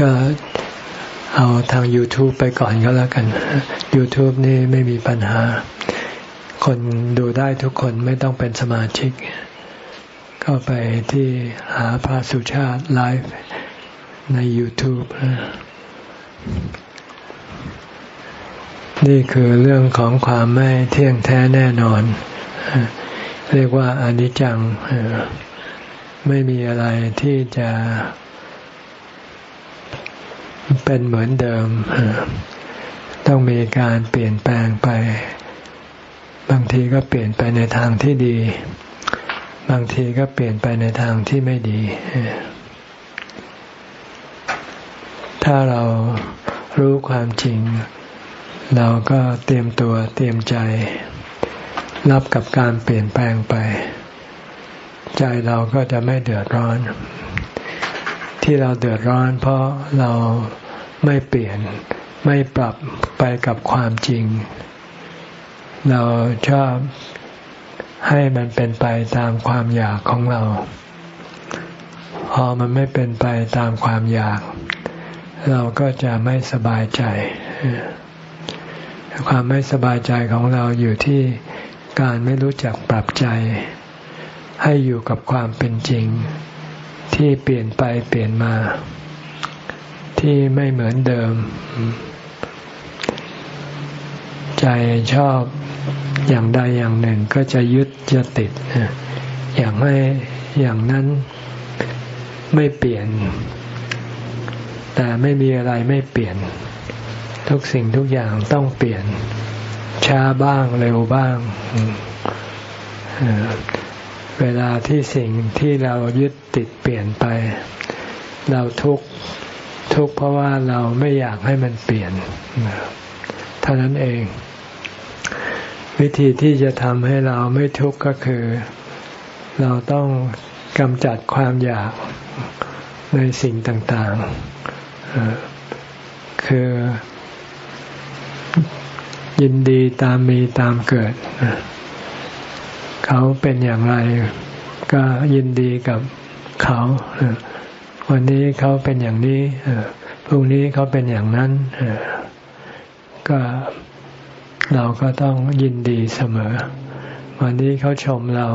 ก็เอาทาง YouTube ไปก่อนก็แล้วกัน YouTube นี่ไม่มีปัญหา คนดูได้ทุกคนไม่ต้องเป็นสมาชิกก็ไปที่หาพระสุชาติไลฟ์ใน YouTube นี่คือเรื่องของความไม่เที่ยงแท้แน่นอน เรียกว่าอนิจจัง ไม่มีอะไรที่จะ เป็นเหมือนเดิม ต้องมีการเปลี่ยนแปลงไป บางทีก็เปลี่ยนไปในทางที่ดี บางทีก็เปลี่ยนไปในทางที่ไม่ดี ถ้าเรารู้ความจริง เราก็เตรียมตัวเตรียมใจ รับกับการเปลี่ยนแปลงไป ใจเราก็จะไม่เดือดร้อนที่เราเดือดร้อนเพราะเรา ไม่เปลี่ยนไม่ปรับไปกับความจริง เราชอบให้มันเป็นไปตามความอยากของเรา พอมันไม่เป็นไปตามความอยาก เราก็จะไม่สบายใจ ความไม่สบายใจของเราอยู่ที่การไม่รู้จักปรับใจ ให้อยู่กับความเป็นจริง ที่เปลี่ยนไปเปลี่ยนมา ที่ไม่เหมือนเดิม ใจชอบอย่างใดอย่างหนึ่งก็จะยึดจะติด อย่างไม่อย่างนั้นไม่เปลี่ยน แต่ไม่มีอะไรไม่เปลี่ยน ทุกสิ่งทุกอย่างต้องเปลี่ยน ช้าบ้างเร็วบ้างเวลาที่สิ่งที่เรายึดติดเปลี่ยนไป เราทุกข์ ทุกข์เพราะว่าเราไม่อยากให้มันเปลี่ยนเท่านั้นเอง วิธีที่จะทำให้เราไม่ทุกข์ก็คือ เราต้องกำจัดความอยากในสิ่งต่างๆ คือยินดีตามมีตามเกิด เขาเป็นอย่างไร ก็ยินดีกับเขา วันนี้เขาเป็นอย่างนี้พรุ่งนี้เขาเป็นอย่างนั้นก็เราก็ต้องยินดีเสมอ วันนี้เขาชมเรา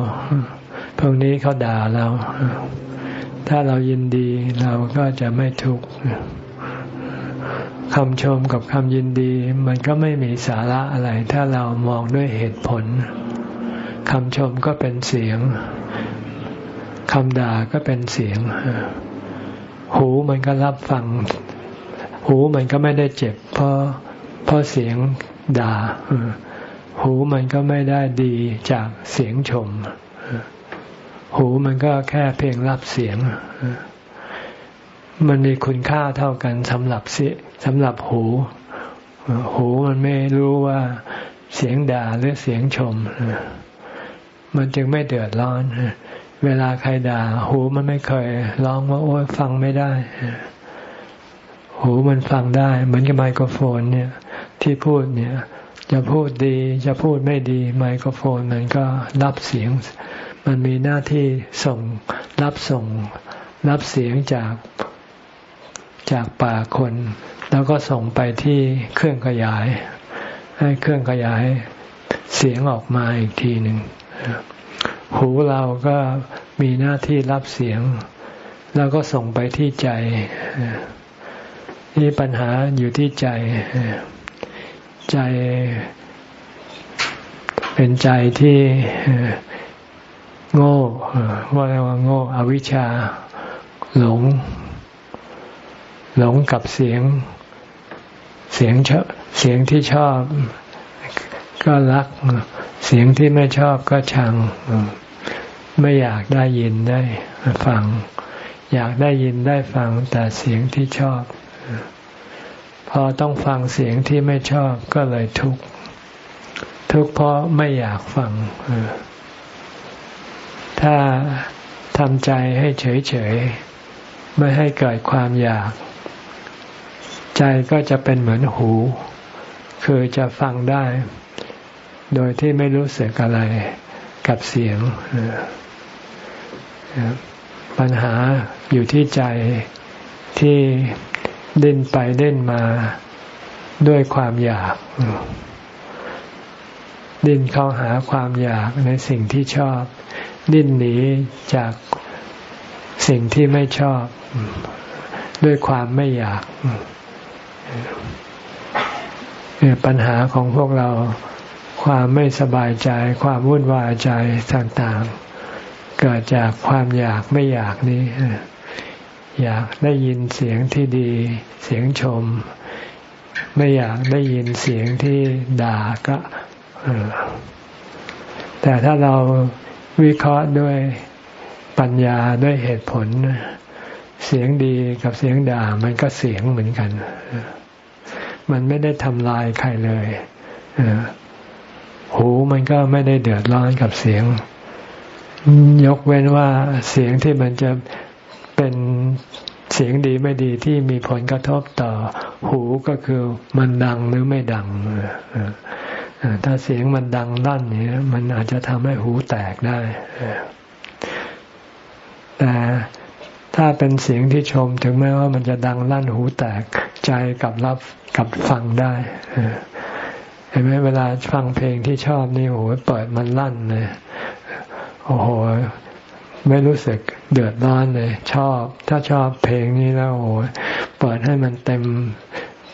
พรุ่งนี้เขาด่าเรา ถ้าเรายินดีเราก็จะไม่ทุกข์คำชมกับคำยินดี มันก็ไม่มีสาระอะไร ถ้าเรามองด้วยเหตุผลคำชมก็เป็นเสียงคำด่าก็เป็นเสียง หูมันก็รับฟัง หูมันก็ไม่ได้เจ็บ เพราะเพราะเสียงด่า หูมันก็ไม่ได้ดีจากเสียงชม หูมันก็แค่เพียงรับเสียง มันมีคุณค่าเท่ากันสำหรับเสียสำหรับหู หูมันไม่รู้ว่าเสียงด่าหรือเสียงชม มันจึงไม่เดือดร้อน เวลาใครด่า หูมันไม่เคยร้องว่าโอ้ยฟังไม่ได้ หูมันฟังได้ เหมือนกับไมโครโฟนเนี่ย ที่พูดเนี่ย จะพูดดีจะพูดไม่ดี ไมโครโฟนมันก็รับเสียง มันมีหน้าที่ส่งรับส่ง รับเสียงจากจากปากคน แล้วก็ส่งไปที่เครื่องขยาย ให้เครื่องขยายเสียงออกมาอีกทีหนึ่ง หูเราก็มีหน้าที่รับเสียง แล้วก็ส่งไปที่ใจนี่ปัญหาอยู่ที่ใจ ใจเป็นใจที่โง่ว่าเรียกว่าโง่อวิชชาหลง หลงกับเสียง เสียงเสียงที่ชอบก็รัก เสียงที่ไม่ชอบก็ชัง ไม่อยากได้ยินได้ฟัง อยากได้ยินได้ฟังแต่เสียงที่ชอบ พอต้องฟังเสียงที่ไม่ชอบก็เลยทุกข์ทุกข์เพราะไม่อยากฟังถ้าทำใจให้เฉยๆไม่ให้เกิดความอยาก ใจก็จะเป็นเหมือนหู คือจะฟังได้ โดยที่ไม่รู้สึกอะไรกับเสียง ปัญหาอยู่ที่ใจที่เดินไปเดินมาด้วยความอยาก ดิ้นเข้าหาความอยากในสิ่งที่ชอบ ดิ้นหนีจากสิ่งที่ไม่ชอบ ด้วยความไม่อยากปัญหาของพวกเราความไม่สบายใจ ความวุ่นวายใจต่างๆ เกิดจากความอยากไม่อยากนี้ อยากได้ยินเสียงที่ดี เสียงชม ไม่อยากได้ยินเสียงที่ด่าก็แต่ถ้าเราวิเคราะห์ด้วยปัญญาด้วยเหตุผล เสียงดีกับเสียงด่ามันก็เสียงเหมือนกัน มันไม่ได้ทำลายใครเลยหูมันก็ไม่ได้เดือดร้อนกับเสียง ยกเว้นว่าเสียงที่มันจะเป็นเสียงดีไม่ดีที่มีผลกระทบต่อหูก็คือมันดังหรือไม่ดังถ้าเสียงมันดังลั่นเนี่ยมันอาจจะทำให้หูแตกได้ แต่ถ้าเป็นเสียงที่ชมถึงแม้ว่ามันจะดังลั่นหูแตกใจกับรับกับฟังได้เห็นไหมเวลาฟังเพลงที่ชอบนี่โอ้โหเปิดมันลั่นเลย โอ้โห ไม่รู้สึกเดือดร้อนเลย ชอบ ถ้าชอบเพลงนี้แล้วโอ้โหเปิดให้มันเต็ม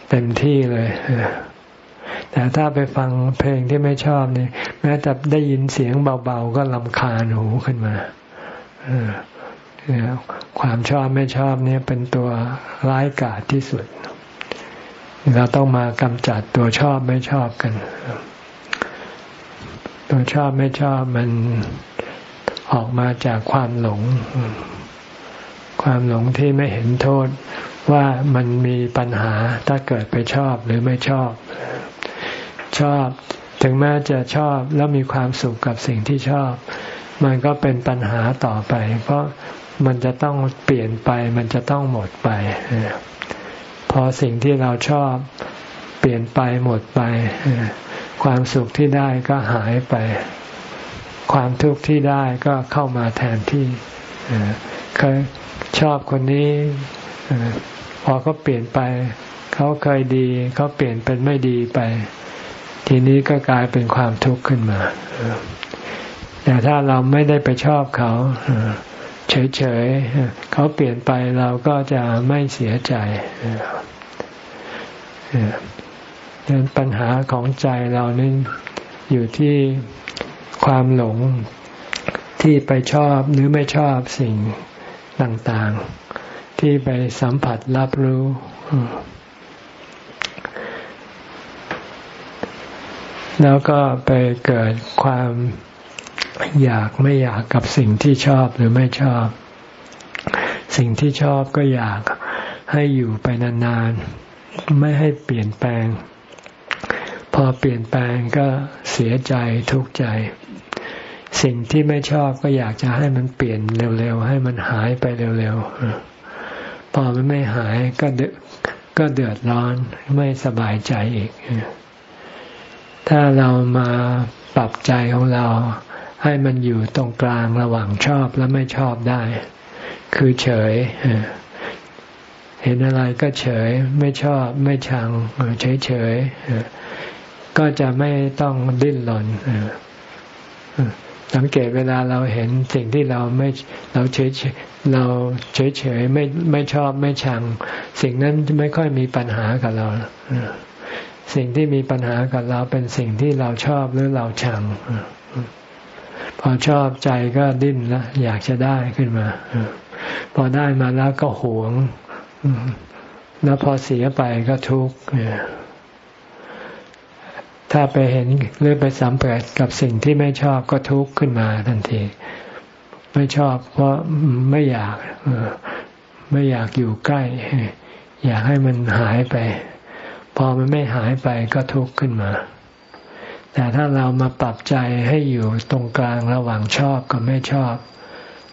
เต็มที่เลยแต่ถ้าไปฟังเพลงที่ไม่ชอบนี่แม้แต่ได้ยินเสียงเบาๆ ก็ลำคาญหูขึ้นมาความชอบไม่ชอบนี่เป็นตัวร้ายกาจที่สุด เราต้องมากำจัดตัวชอบไม่ชอบกัน ตัวชอบไม่ชอบมัน ออกมาจากความหลง ความหลงที่ไม่เห็นโทษว่ามันมีปัญหาถ้าเกิดไปชอบหรือไม่ชอบ ชอบถึงแม้จะชอบแล้วมีความสุขกับสิ่งที่ชอบ มันก็เป็นปัญหาต่อไป เพราะมันจะต้องเปลี่ยนไป มันจะต้องหมดไป พอสิ่งที่เราชอบเปลี่ยนไปหมดไป ความสุขที่ได้ก็หายไป ความทุกข์ที่ได้ก็เข้ามาแทนที่เคยชอบคนนี้พอเขาเปลี่ยนไป เขาเคยดีเขาเปลี่ยนเป็นไม่ดีไป ทีนี้ก็กลายเป็นความทุกข์ขึ้นมาแต่ถ้าเราไม่ได้ไปชอบเขาเฉยๆเขาเปลี่ยนไปเราก็จะไม่เสียใจดังปัญหาของใจเรานี่อยู่ที่ ความหลงที่ไปชอบหรือไม่ชอบสิ่งต่างๆ ที่ไปสัมผัสรับรู้ แล้วก็ไปเกิดความอยากไม่อยากกับสิ่งที่ชอบหรือไม่ชอบ สิ่งที่ชอบก็อยากให้อยู่ไปนานๆ ไม่ให้เปลี่ยนแปลง พอเปลี่ยนแปลงก็เสียใจทุกข์ใจ สิ่งที่ไม่ชอบก็อยากจะให้มันเปลี่ยนเร็วๆ ให้มันหายไปเร็วๆ พอมันไม่หายก็เดือก็เดือดร้อนไม่สบายใจอีก ถ้าเรามาปรับใจของเรา ให้มันอยู่ตรงกลางระหว่างชอบและไม่ชอบได้ คือเฉย เห็นอะไรก็เฉย ไม่ชอบไม่ชังเฉยเฉยก็จะไม่ต้องดิ้นรน สังเกตเวลาเราเห็นสิ่งที่เราไม่เราเฉยเราเฉยเฉยไม่ไม่ชอบไม่ชัง สิ่งนั้นไม่ค่อยมีปัญหากับเรา สิ่งที่มีปัญหากับเราเป็นสิ่งที่เราชอบหรือเราชัง พอชอบใจก็ดิ้นแล้วอยากจะได้ขึ้นมา พอได้มาแล้วก็หวง แล้วพอเสียไปก็ทุกข์ ถ้าไปเห็นหรือไปสัมผัสกับสิ่งที่ไม่ชอบก็ทุกข์ขึ้นมาทันที ไม่ชอบเพราะไม่อยากไม่อยากอยู่ใกล้ อยากให้มันหายไป พอมันไม่หายไปก็ทุกข์ขึ้นมา แต่ถ้าเรามาปรับใจให้อยู่ตรงกลางระหว่างชอบกับไม่ชอบ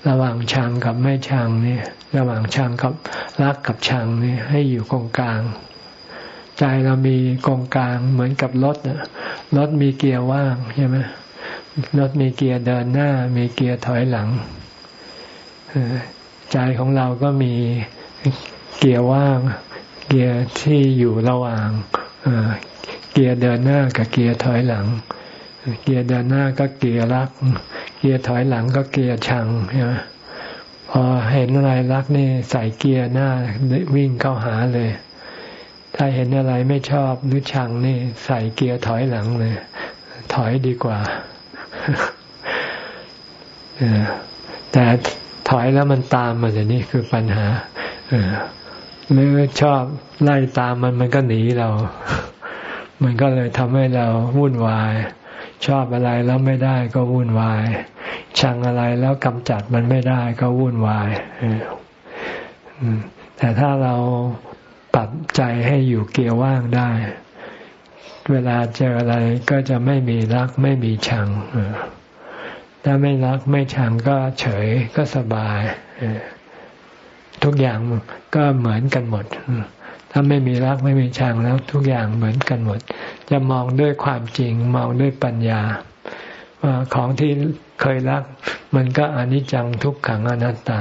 ระหว่างชังกับไม่ชังนี่ระหว่างชังกับรักกับชังนี่ให้อยู่ตรงกลาง ใจเรามีกองกลางเหมือนกับรถรถมีเกียร์ว่างใช่ไหมรถมีเกียร์เดินหน้า มีเกียร์ถอยหลังใจของเราก็มีเกียร์ว่าง เกียร์ที่อยู่ระหว่างเกียร์เดินหน้ากับเกียร์ถอยหลัง เกียร์เดินหน้าก็เกียร์รัก เกียร์ถอยหลังก็เกียร์ชังใช่ไหมพอเห็นอะไรรักนี่ใส่เกียร์หน้าวิ่งเข้าหาเลย ถ้าเห็นอะไรไม่ชอบหรือชังนี่ใส่เกียร์ถอยหลังเลย ถอยดีกว่าแต่ถอยแล้วมันตามมาอย่างนี้คือปัญหาหรือชอบไล่ตามมันมันก็หนีเรา มันก็เลยทำให้เราวุ่นวาย ชอบอะไรแล้วไม่ได้ก็วุ่นวาย ชังอะไรแล้วกำจัดมันไม่ได้ก็วุ่นวายแต่ถ้าเรา ปรับใจให้อยู่เกียร์ว่างได้ เวลาเจออะไรก็จะไม่มีรักไม่มีชัง ถ้าไม่รักไม่ชังก็เฉยก็สบาย ทุกอย่างก็เหมือนกันหมด ถ้าไม่มีรักไม่มีชังแล้ว ทุกอย่างเหมือนกันหมด จะมองด้วยความจริงมองด้วยปัญญาว่าของที่เคยรัก มันก็อนิจจังทุกขังอนัตตา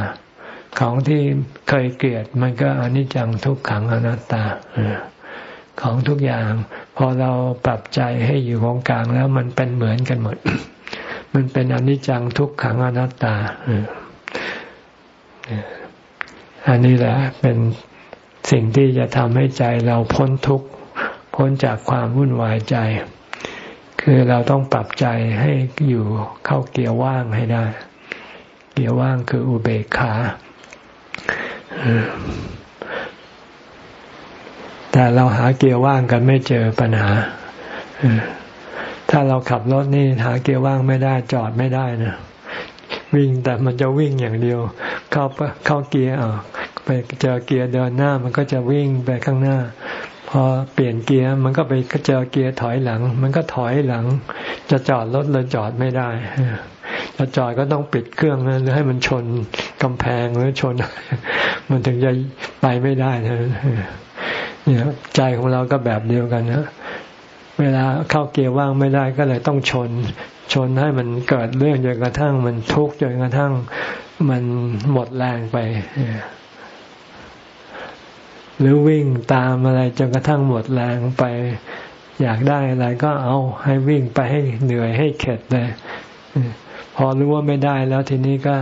ของที่เคยเกลียดมันก็อนิจจังทุกขังอนัตตาของทุกอย่าง พอเราปรับใจให้อยู่ของกลางแล้วมันเป็นเหมือนกันหมด มันเป็นอนิจจังทุกขังอนัตตาอันนี้แหละเป็นสิ่งที่จะทำให้ใจเราพ้นทุกข์พ้นจากความวุ่นวายใจ คือเราต้องปรับใจให้อยู่เข้าเกียร์ว่างให้ได้ เกียร์ว่างคืออุเบกขา แต่เราหาเกียร์ว่างกันไม่เจอปัญหาถ้าเราขับรถนี่หาเกียร์ว่างไม่ได้จอดไม่ได้นะวิ่งแต่มันจะวิ่งอย่างเดียว เข้าเข้าเกียร์อ่ไปเจอเกียร์เดินหน้า มันก็จะวิ่งไปข้างหน้า พอเปลี่ยนเกียร์มันก็ไปเจอเกียร์ถอยหลัง มันก็ถอยหลัง จะจอดรถเลยจอดไม่ได้จะจอดก็ต้องปิดเครื่องนะหรือให้มันชน กำแพงหรือชน มันถึงจะไปไม่ได้นะเนี่ยใจของเราก็แบบเดียวกันนะเวลาเข้าเกียร์ว่างไม่ได้ก็เลยต้องชน ชนให้มันเกิดเรื่องจนกระทั่ง มันทุกข์จนกระทั่ง มันหมดแรงไปหรือวิ่งตามอะไรจนกระทั่งหมดแรงไป อยากได้อะไรก็เอาให้วิ่งไปให้เหนื่อยให้เข็ดเลยพอรู้ว่าไม่ได้แล้วทีนี้ก็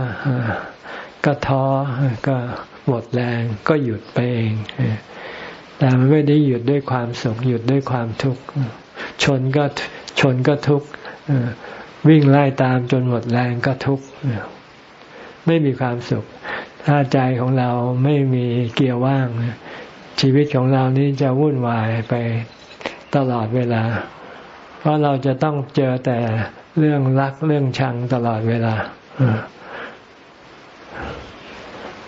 ก็ท้อก็หมดแรงก็หยุดไปเอง แต่มันไม่ได้หยุดด้วยความสุขหยุดด้วยความทุกข์ชนก็ชนก็ทุกข์วิ่งไล่ตามจนหมดแรงก็ทุกข์ไม่มีความสุข ถ้าใจของเราไม่มีเกียร์ว่าง ชีวิตของเรานี้จะวุ่นวายไปตลอดเวลา เพราะเราจะต้องเจอแต่เรื่องรักเรื่องชังตลอดเวลา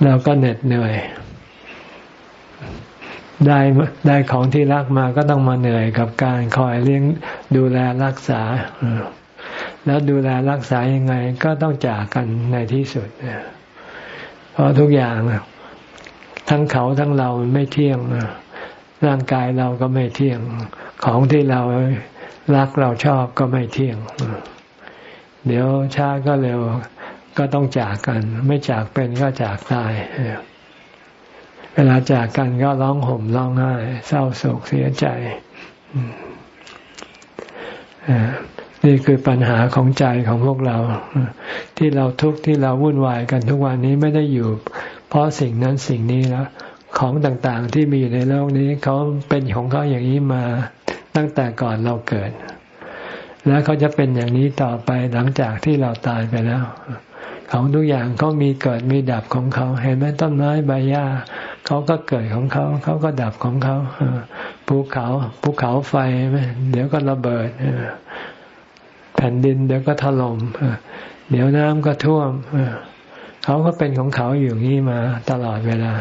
เราก็เหน็ดเหนื่อย ได้ได้ของที่รักมาก็ต้องมาเหนื่อยกับการคอยเลี้ยงดูแลรักษา แล้วดูแลรักษายังไง ก็ต้องจากกันในที่สุดเพราะทุกอย่างทั้งเขาทั้งเราไม่เที่ยงร่างกายเราก็ไม่เที่ยง ของที่เรารักเราชอบก็ไม่เที่ยง เดี๋ยวช้าก็เร็ว ก็ต้องจากกัน ไม่จากเป็นก็จากตายเวลาจากกันก็ร้องห่มร้องไห้เศร้าโศกเสียใจนี่คือปัญหาของใจของพวกเรา ที่เราทุกข์ที่เราวุ่นวายกันทุกวันนี้ไม่ได้อยู่ เพราะสิ่งนั้นสิ่งนี้แล้วของต่างๆที่มีอยู่ในโลกนี้เขาเป็นของเขาอย่างนี้มาตั้งแต่ก่อนเราเกิด แล้วเขาจะเป็นอย่างนี้ต่อไปหลังจากที่เราตายไปแล้ว ของทุกอย่างเขามีเกิดมีดับของเขา เห็นไหมต้นไม้ใบหญ้าเขาก็เกิดของเขาเขาก็ดับของเขาภูเขาภูเขาไฟเดี๋ยวก็ระเบิดแผ่นดินเดี๋ยวก็ถล่มเดี๋ยวน้ำก็ท่วมเขาก็เป็นของเขาอยู่งี้มาตลอดเวลา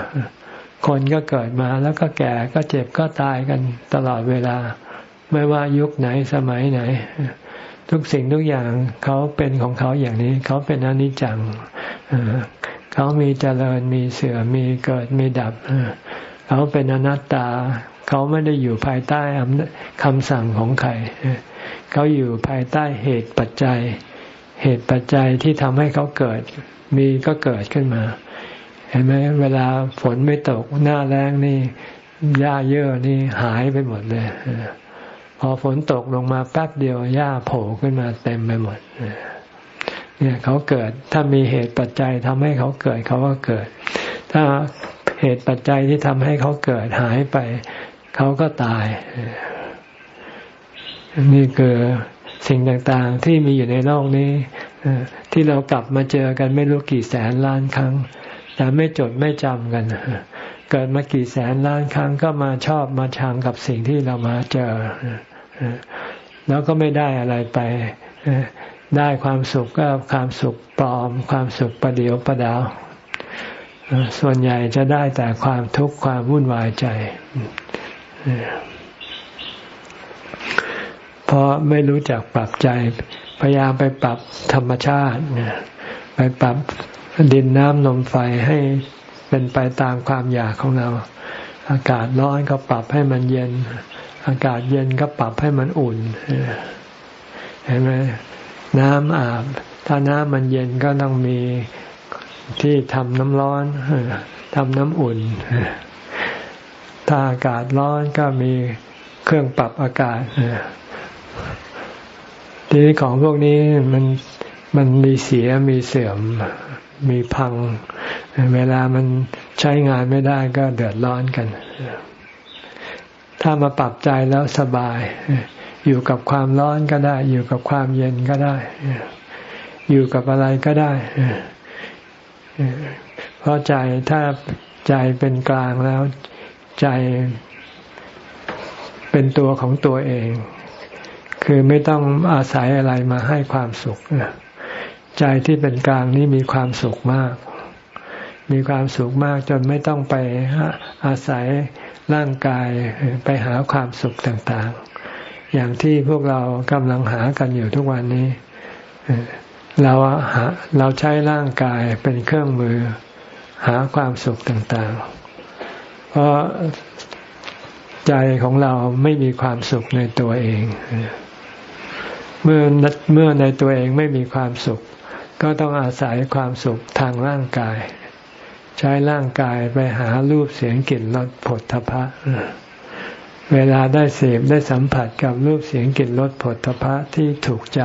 คนก็เกิดมาแล้วก็แก่ก็เจ็บก็ตายกันตลอดเวลา ไม่ว่ายุคไหนสมัยไหน ทุกสิ่งทุกอย่างเขาเป็นของเขาอย่างนี้ เขาเป็นอนิจจังเขามีเจริญมีเสือ่อมมีเกิดมีดับเขาเป็นอนัตตา เขาไม่ได้อยู่ภายใต้คำสั่งของใครเขาอยู่ภายใต้เหตุปัจจัย เหตุปัจจัยที่ทำให้เขาเกิด มีก็เกิดขึ้นมา เห็นไหมเวลาฝนไม่ตกหน้าแรงนี่หญ้าเยอะนี่หายไปหมดเลย พอฝนตกลงมาแป๊บเดียวหญ้าโผล่ขึ้นมาเต็มไปหมดเนี่ยเขาเกิดถ้ามีเหตุปัจจัยทำให้เขาเกิดเขาก็เกิด ถ้าเหตุปัจจัยที่ทำให้เขาเกิดหายไป เขาก็ตาย นี่คือสิ่งต่างๆที่มีอยู่ในโลกนี้ที่เรากลับมาเจอกันไม่รู้กี่แสนล้านครั้ง แต่ไม่จดไม่จำกัน เกิดมากี่แสนล้านครั้งก็มาชอบมาชังกับสิ่งที่เรามาเจอ แล้วก็ไม่ได้อะไรไป ได้ความสุขก็ความสุขปลอม ความสุขประเดียวประดาว ส่วนใหญ่จะได้แต่ความทุกข์ความวุ่นวายใจ เพราะไม่รู้จักปรับใจ พยายามไปปรับธรรมชาติ ไปปรับดินน้ำลมไฟให้ เป็นไปตามความอยากของเรา อากาศร้อนก็ปรับให้มันเย็น อากาศเย็นก็ปรับให้มันอุ่นเห็นไหมน้ำอาบ ถ้าน้ำมันเย็นก็ต้องมีที่ทำน้ำร้อนทำน้ำอุ่น ถ้าอากาศร้อนก็มีเครื่องปรับอากาศทีนี้ของพวกนี้มันมันมีเสียมีเสื่อม มีพัง เวลามันใช้งานไม่ได้ก็เดือดร้อนกัน ถ้ามาปรับใจแล้วสบาย อยู่กับความร้อนก็ได้ อยู่กับความเย็นก็ได้ อยู่กับอะไรก็ได้ เพราะใจถ้าใจเป็นกลางแล้วใจเป็นตัวของตัวเอง คือไม่ต้องอาศัยอะไรมาให้ความสุข ใจที่เป็นกลางนี้มีความสุขมาก มีความสุขมากจนไม่ต้องไปอาศัยร่างกายไปหาความสุขต่างๆ อย่างที่พวกเรากำลังหากันอยู่ทุกวันนี้ เราหาเราใช้ร่างกายเป็นเครื่องมือหาความสุขต่างๆ เพราะใจของเราไม่มีความสุขในตัวเอง เมื่อเมื่อในตัวเองไม่มีความสุข ก็ต้องอาศัยความสุขทางร่างกาย ใช้ร่างกายไปหารูปเสียงกลิ่นรสผลทพะ เวลาได้เสพได้สัมผัสกับรูปเสียงกลิ่นรสผลทพะที่ถูกใจ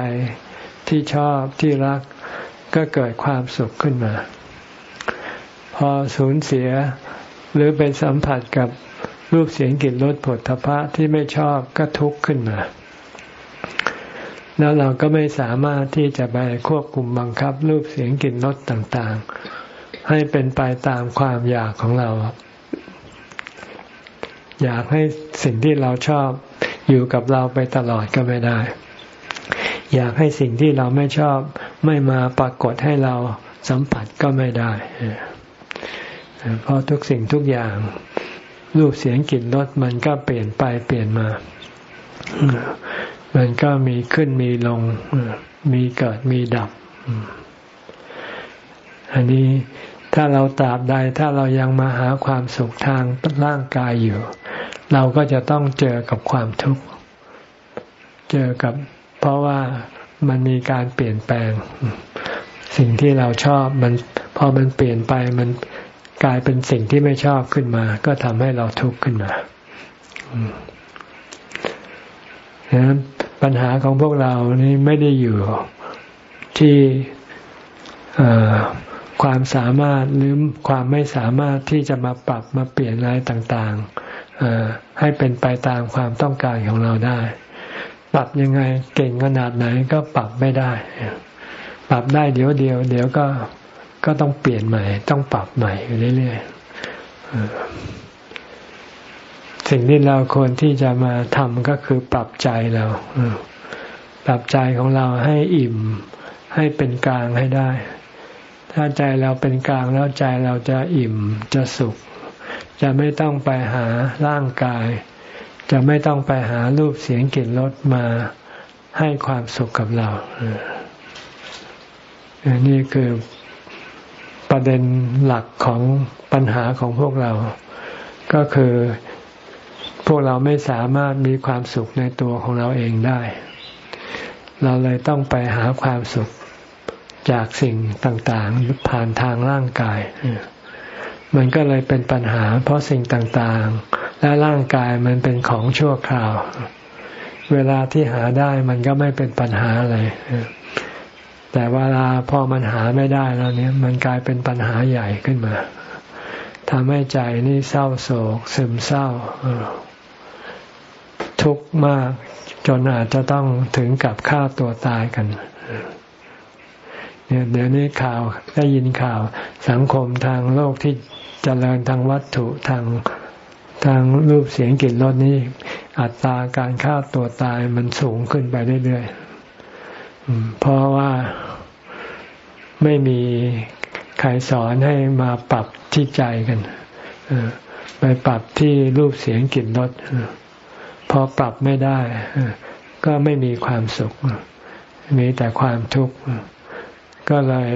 ที่ชอบที่รักก็เกิดความสุขขึ้นมา พอสูญเสียหรือไปสัมผัสกับรูปเสียงกลิ่นรสผลทพะที่ไม่ชอบก็ทุกข์ขึ้นมา แล้วเราก็ไม่สามารถที่จะไปควบคุมบังคับรูปเสียงกลิ่นรสต่างๆ ให้เป็นไปตามความอยากของเรา อยากให้สิ่งที่เราชอบอยู่กับเราไปตลอดก็ไม่ได้ อยากให้สิ่งที่เราไม่ชอบไม่มาปรากฏให้เราสัมผัสก็ไม่ได้ เพราะทุกสิ่งทุกอย่าง รูปเสียงกลิ่นรสมันก็เปลี่ยนไปเปลี่ยนมา มันก็มีขึ้นมีลง มีเกิดมีดับ อันนี้ถ้าเราตราบใดถ้าเรายังมาหาความสุขทางร่างกายอยู่ เราก็จะต้องเจอกับความทุกข์ เจอกับ เพราะว่ามันมีการเปลี่ยนแปลง สิ่งที่เราชอบมันพอมันเปลี่ยนไปมันกลายเป็นสิ่งที่ไม่ชอบขึ้นมา ก็ทำให้เราทุกข์ขึ้นมานะ ปัญหาของพวกเรานี่ไม่ได้อยู่ที่ความสามารถหรือความไม่สามารถที่จะมาปรับมาเปลี่ยนอะไรต่างๆ ให้เป็นไปตามความต้องการของเราได้ ปรับยังไงเก่งขนาดไหนก็ปรับไม่ได้ ปรับได้เดี๋ยวเดียว เดี๋ยวก็ก็ต้องเปลี่ยนใหม่ ต้องปรับใหม่อยู่เรื่อยๆ สิ่งที่เราควรที่จะมาทำก็คือปรับใจเราปรับใจของเราให้อิ่ม ให้เป็นกลางให้ได้ ถ้าใจเราเป็นกลางแล้วใจเราจะอิ่มจะสุข จะไม่ต้องไปหาร่างกาย จะไม่ต้องไปหารูปเสียงกลิ่นรสมาให้ความสุขกับเราอันนี้คือประเด็นหลักของปัญหาของพวกเรา ก็คือ พวกเราไม่สามารถมีความสุขในตัวของเราเองได้ เราเลยต้องไปหาความสุขจากสิ่งต่างๆ ผ่านทางร่างกาย มันก็เลยเป็นปัญหา เพราะสิ่งต่างๆ และร่างกายมันเป็นของชั่วคราว เวลาที่หาได้มันก็ไม่เป็นปัญหาอะไรแต่เวลาพอมันหาไม่ได้แล้วเนี่ย มันกลายเป็นปัญหาใหญ่ขึ้นมาทำให้ใจนี่เศร้าโศกซึมเศร้า ทุกข์มาก จนอาจจะต้องถึงกับฆ่าตัวตายกันเนี่ยเดี๋ยวนี้ข่าวได้ยินข่าวสังคมทางโลกที่จเจริญทางวัตถุทางทางรูปเสียงกลิ่นรสนี้ อัตราการฆ่าตัวตายมันสูงขึ้นไปเรื่อยๆเพราะว่าไม่มีใครสอนให้มาปรับที่ใจกันไปปรับที่รูปเสียงกลิ่นรส พอปรับไม่ได้ ก็ไม่มีความสุข มีแต่ความทุกข์ ก็เลย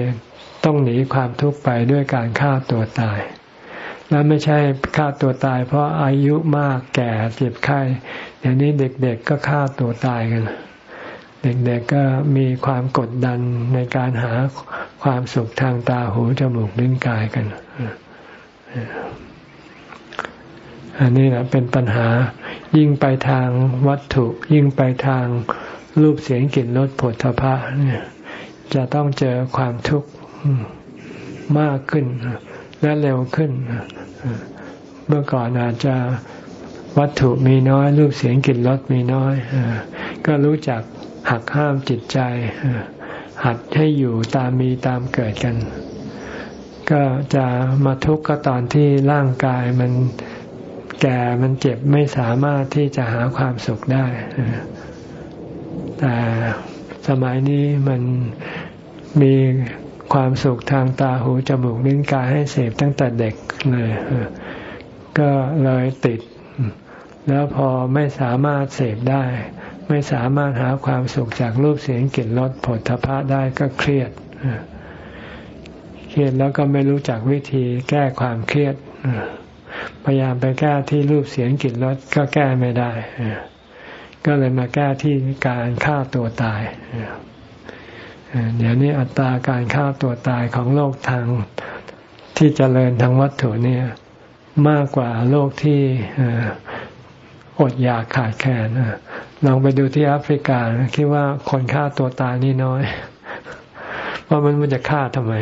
ต้องหนีความทุกข์ไปด้วยการฆ่าตัวตาย แล้วไม่ใช่ฆ่าตัวตาย เพราะอายุมากแก่เจ็บไข้อย่างนี้เด็กๆก็ฆ่าตัวตายกัน เด็กๆก็มีความกดดันในการหาความสุขทางตาหูจมูกลิ้นกายกันอันนี้แหละเป็นปัญหา ยิ่งไปทางวัตถุ ยิ่งไปทางรูปเสียงกลิ่นรสผลทพะเนี่ยจะต้องเจอความทุกข์มากขึ้น และเร็วขึ้น เมื่อก่อนอาจจะวัตถุมีน้อย รูปเสียงกลิ่นรสมีน้อยก็รู้จักหักห้ามจิตใจ หัดให้อยู่ตามมีตามเกิดกัน ก็จะมาทุกข์ก็ตอนที่ร่างกายมัน แก่มันเจ็บไม่สามารถที่จะหาความสุขได้ แต่สมัยนี้มันมีความสุขทางตาหูจมูกลิ้นกายให้เสพตั้งแต่เด็กเลยก็เลยติด แล้วพอไม่สามารถเสพได้ ไม่สามารถหาความสุขจากรูปเสียงกลิ่นรสผลทพะได้ก็เครียดเครียดแล้วก็ไม่รู้จักวิธีแก้ความเครียด พยายามไปแก้ที่รูปเสียงกลิ่นรสก็แก้ไม่ได้ ก็เลยมาแก้ที่การฆ่าตัวตายเดี๋ยวนี้อัตราการฆ่าตัวตายของโลกทางที่เจริญทางวัตถุเนี่ย มากกว่าโลกที่อดอยากขาดแคลนลองไปดูที่แอฟริกาคิดว่าคนฆ่าตัวตายนี่น้อย ว่ามันมันจะฆ่าทำไม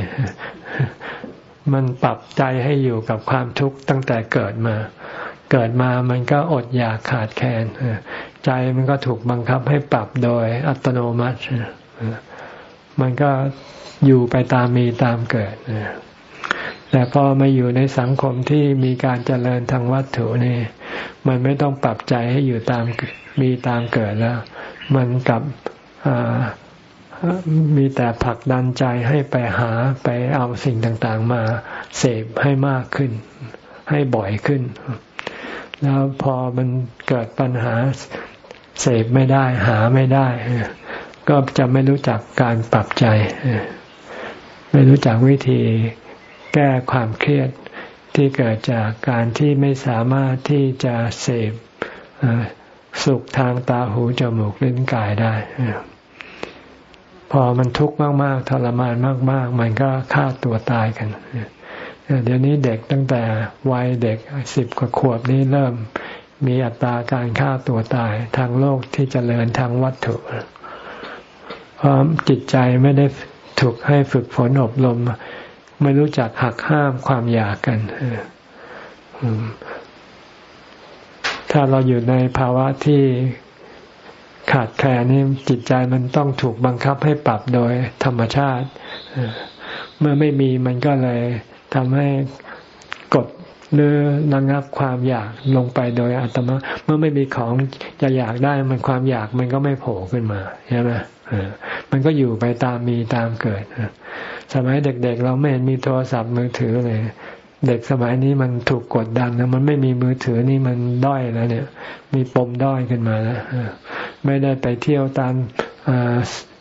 มันปรับใจให้อยู่กับความทุกข์ตั้งแต่เกิดมา เกิดมามันก็อดอยากขาดแคลนใจมันก็ถูกบังคับให้ปรับโดยอัตโนมัติมันก็อยู่ไปตามมีตามเกิดแต่พอมาอยู่ในสังคมที่มีการเจริญทางวัตถุนี่ มันไม่ต้องปรับใจให้อยู่ตามมีตามเกิดแล้ว มันกับ มีแต่ผลักดันใจให้ไปหาไปเอาสิ่งต่างๆมาเสพให้มากขึ้น ให้บ่อยขึ้น แล้วพอมันเกิดปัญหาเสพไม่ได้หาไม่ได้ ก็จะไม่รู้จักการปรับใจ ไม่รู้จักวิธีแก้ความเครียดที่เกิดจากการที่ไม่สามารถที่จะเสพสุขทางตาหูจมูกลิ้นกายได้ พอมันทุกข์มากๆทรมานมาก ๆ มันก็ฆ่าตัวตายกันเดี๋ยวนี้เด็กตั้งแต่วัยเด็กสิบกว่าขวบนี้เริ่มมีอัตราการฆ่าตัวตายทางโลกที่จเจริญทางวัตถุเพราะจิตใจไม่ได้ถูกให้ฝึกฝนอบรม ไม่รู้จักหักห้ามความอยากกันถ้าเราอยู่ในภาวะที่ ขาดแคลนนี่จิตใจมันต้องถูกบังคับให้ปรับโดยธรรมชาติ เมื่อไม่มีมันก็เลยทำให้กดหรือระงับความอยากลงไปโดยอัตมาเมื่อไม่มีของจะอยากได้มันความอยากมันก็ไม่โผล่ขึ้นมาใช่ไหมมันก็อยู่ไปตามมีตามเกิดสมัยเด็กๆ เราไม่เห็นมีโทรศัพท์มือถือเลย เด็กสมัยนี้มันถูกกดดันนะมันไม่มีมือถือนี่มันด้อยแล้วเนี่ย มีปมด้อยขึ้นมาแล้วไม่ได้ไปเที่ยวตาม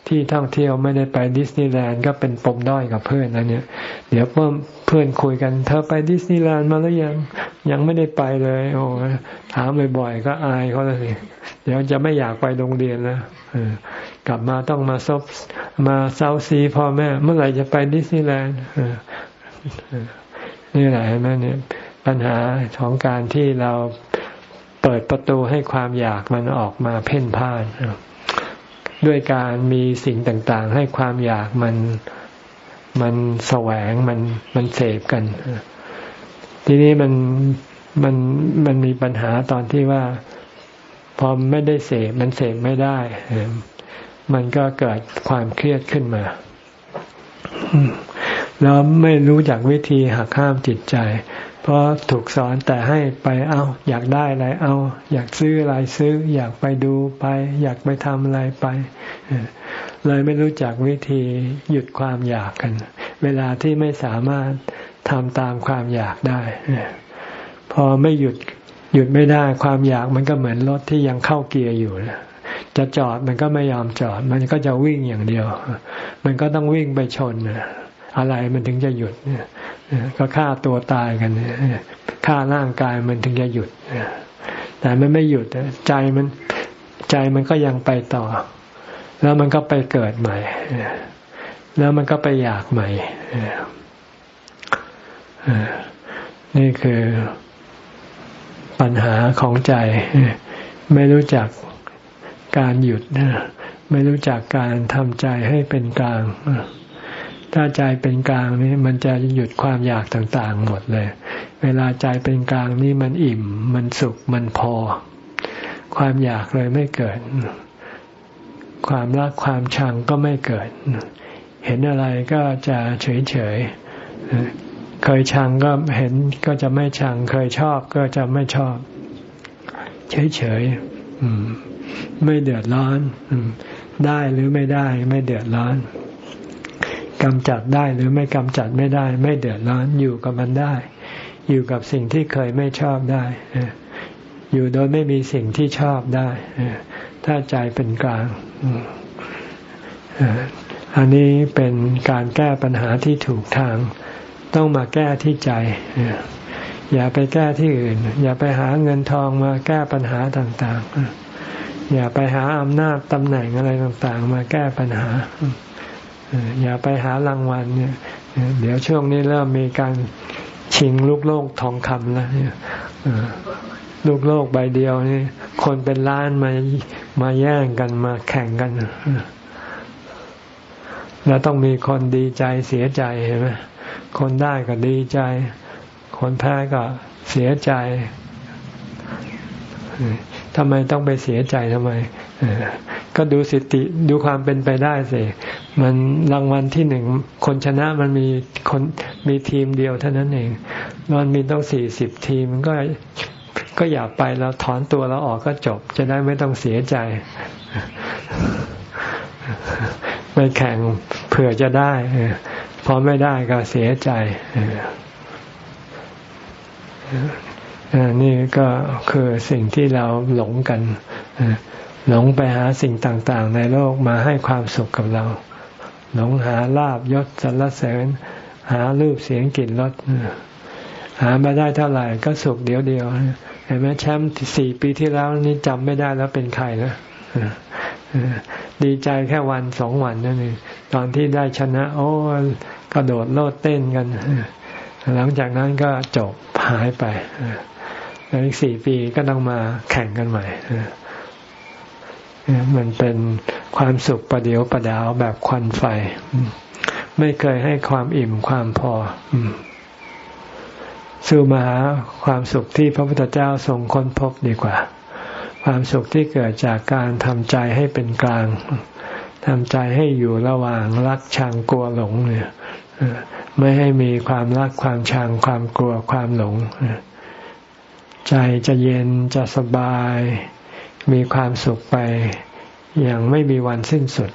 ที่ท่องเที่ยวไม่ได้ไปดิสนีย์แลนด์ก็เป็นปมด้อยกับเพื่อนแล้วเนี่ย เดี๋ยวเพื่อนเพื่อนคุยกัน เธอไปดิสนีย์แลนด์มาแล้วยังยังไม่ได้ไปเลย โอ้ถามบ่อยๆก็อายเขาเลยเดี๋ยวจะไม่อยากไปโรงเรียนแล้วกลับมาต้องมาซบมาเซ้าซี้พ่อแม่ เมื่อไหร่จะไปดิสนีย์แลนด์ นี่แหละเห็นไหมเนี่ยปัญหาของการที่เราเปิดประตูให้ความอยากมันออกมาเพ่นพ่านด้วยการมีสิ่งต่างๆ ให้ความอยากมันมันแสวงมันมันเสพกัน ทีนี้มันมันมันมีปัญหาตอนที่ว่า พอไม่ได้เสพมันเสพไม่ได้ มันก็เกิดความเครียดขึ้นมา แล้วไม่รู้จักวิธีหักห้ามจิตใจ เพราะถูกสอนแต่ให้ไปเอาอยากได้อะไรเอา อยากซื้ออะไรซื้อ อยากไปดูไป อยากไปทำอะไรไป เลยไม่รู้จักวิธีหยุดความอยากกัน เวลาที่ไม่สามารถทำตามความอยากได้ พอไม่หยุดหยุดไม่ได้ความอยากมันก็เหมือนรถที่ยังเข้าเกียร์อยู่จะจอดมันก็ไม่ยอมจอด มันก็จะวิ่งอย่างเดียว มันก็ต้องวิ่งไปชน อะไรมันถึงจะหยุดก็ฆ่าตัวตายกันฆ่าร่างกายมันถึงจะหยุดแต่มันไม่หยุดใจมันใจมันก็ยังไปต่อ แล้วมันก็ไปเกิดใหม่แล้วมันก็ไปอยากใหม่นี่คือปัญหาของใจ ไม่รู้จักการหยุด ไม่รู้จักการทำใจให้เป็นกลาง ถ้าใจเป็นกลางนี่มันจะหยุดความอยากต่างๆ หมดเลย เวลาใจเป็นกลางนี่มันอิ่ม มันสุขมันพอ ความอยากเลยไม่เกิด ความรักความชังก็ไม่เกิด เห็นอะไรก็จะเฉยๆเคยชังก็เห็นก็จะไม่ชัง เคยชอบก็จะไม่ชอบ เฉยๆไม่เดือดร้อนได้หรือไม่ได้ไม่เดือดร้อน กำจัดได้หรือไม่กำจัดไม่ได้ ไม่เดือดร้อนอยู่กับมันได้ อยู่กับสิ่งที่เคยไม่ชอบได้อยู่โดยไม่มีสิ่งที่ชอบได้ถ้าใจเป็นกลางอันนี้เป็นการแก้ปัญหาที่ถูกทาง ต้องมาแก้ที่ใจอย่าไปแก้ที่อื่น อย่าไปหาเงินทองมาแก้ปัญหาต่าง ๆ อย่าไปหาอำนาจตำแหน่งอะไรต่าง ๆ มาแก้ปัญหา อย่าไปหารางวัลเนี่ยเดี๋ยวช่วงนี้เริ่มมีการชิงลูกโลกทองคำแล้วลูกโลกใบเดียวนี่คนเป็นล้านมามาแย่งกันมาแข่งกันแล้วต้องมีคนดีใจเสียใจเห็นไหมคนได้ก็ดีใจ คนแพ้ก็เสียใจทำไมต้องไปเสียใจทำไม ก็ดูสิติดูความเป็นไปได้สิมันรางวัลที่หนึ่งคนชนะมันมีคนมีทีมเดียวเท่านั้นเองมันมีต้องสี่สิบทีมก็ก็อย่าไปแล้วถอนตัวเราออกก็จบ จะได้ไม่ต้องเสียใจไปแข่งเผื่อจะได้พอไม่ได้ก็เสียใจนี่ก็คือสิ่งที่เราหลงกัน หลงไปหาสิ่งต่างๆ ในโลกมาให้ความสุขกับเรา หลงหาลาบยศสรรเสริญ หารูปเสียงกลิ่นรสหามาได้เท่าไหร่ก็สุขเดียวเดียวเห็นไหมแชมป์สี่ปีที่แล้วนี่จำไม่ได้แล้วเป็นใครนะดีใจแค่วันสองวันนั่นเองตอนที่ได้ชนะ โอ้กระโดดโลดเต้นกัน หลังจากนั้นก็จบหายไปแล้วอีกสี่ปีก็ต้องมาแข่งกันใหม่ มันเป็นความสุขประเดียวประดาวแบบควันไฟ ไม่เคยให้ความอิ่มความพอสู้มาหาความสุขที่พระพุทธเจ้าทรงค้นพบดีกว่า ความสุขที่เกิดจากการทำใจให้เป็นกลางทำใจให้อยู่ระหว่างรักชังกลัวหลงเนี่ยไม่ให้มีความรักความชังความกลัวความหลง ใจจะเย็นจะสบาย มีความสุขไปอย่างไม่มีวันสิ้นสุด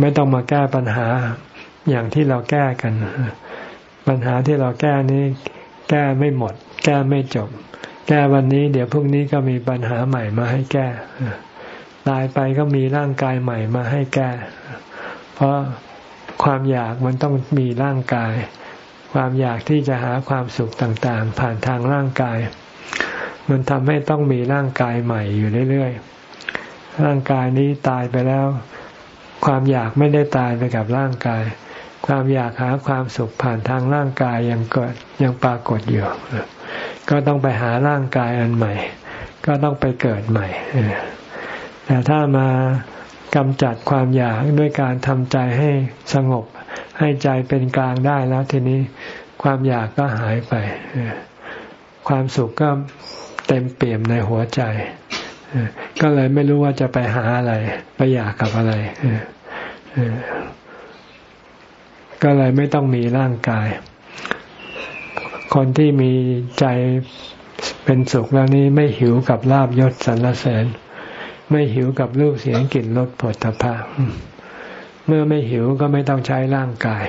ไม่ต้องมาแก้ปัญหาอย่างที่เราแก้กัน ปัญหาที่เราแก้นี้ แก้ไม่หมด แก้ไม่จบ แก้วันนี้ เดี๋ยวพรุ่งนี้ก็มีปัญหาใหม่มาให้แก้ตายไปก็มีร่างกายใหม่มาให้แก้ เพราะความอยากมันต้องมีร่างกาย ความอยากที่จะหาความสุขต่างๆ ผ่านทางร่างกาย มันทำให้ต้องมีร่างกายใหม่อยู่เรื่อยๆ ร่างกายนี้ตายไปแล้ว ความอยากไม่ได้ตายไปกับร่างกาย ความอยากหาความสุขผ่านทางร่างกายยังเกิดยังปรากฏอยู่ ก็ต้องไปหาร่างกายอันใหม่ ก็ต้องไปเกิดใหม่ แต่ถ้ามากำจัดความอยากด้วยการทำใจให้สงบ ให้ใจเป็นกลางได้แล้วทีนี้ความอยากก็หายไปความสุขก็ เต็มเปี่ยมในหัวใจ ก็เลยไม่รู้ว่าจะไปหาอะไร ไปอยากกับอะไร ก็เลยไม่ต้องมีร่างกาย คนที่มีใจเป็นสุขแล้วนี้ไม่หิวกับลาบยศสรรเสริญ ไม่หิวกับรูปเสียงกลิ่นรสผลตภะเมื่อไม่หิวก็ไม่ต้องใช้ร่างกาย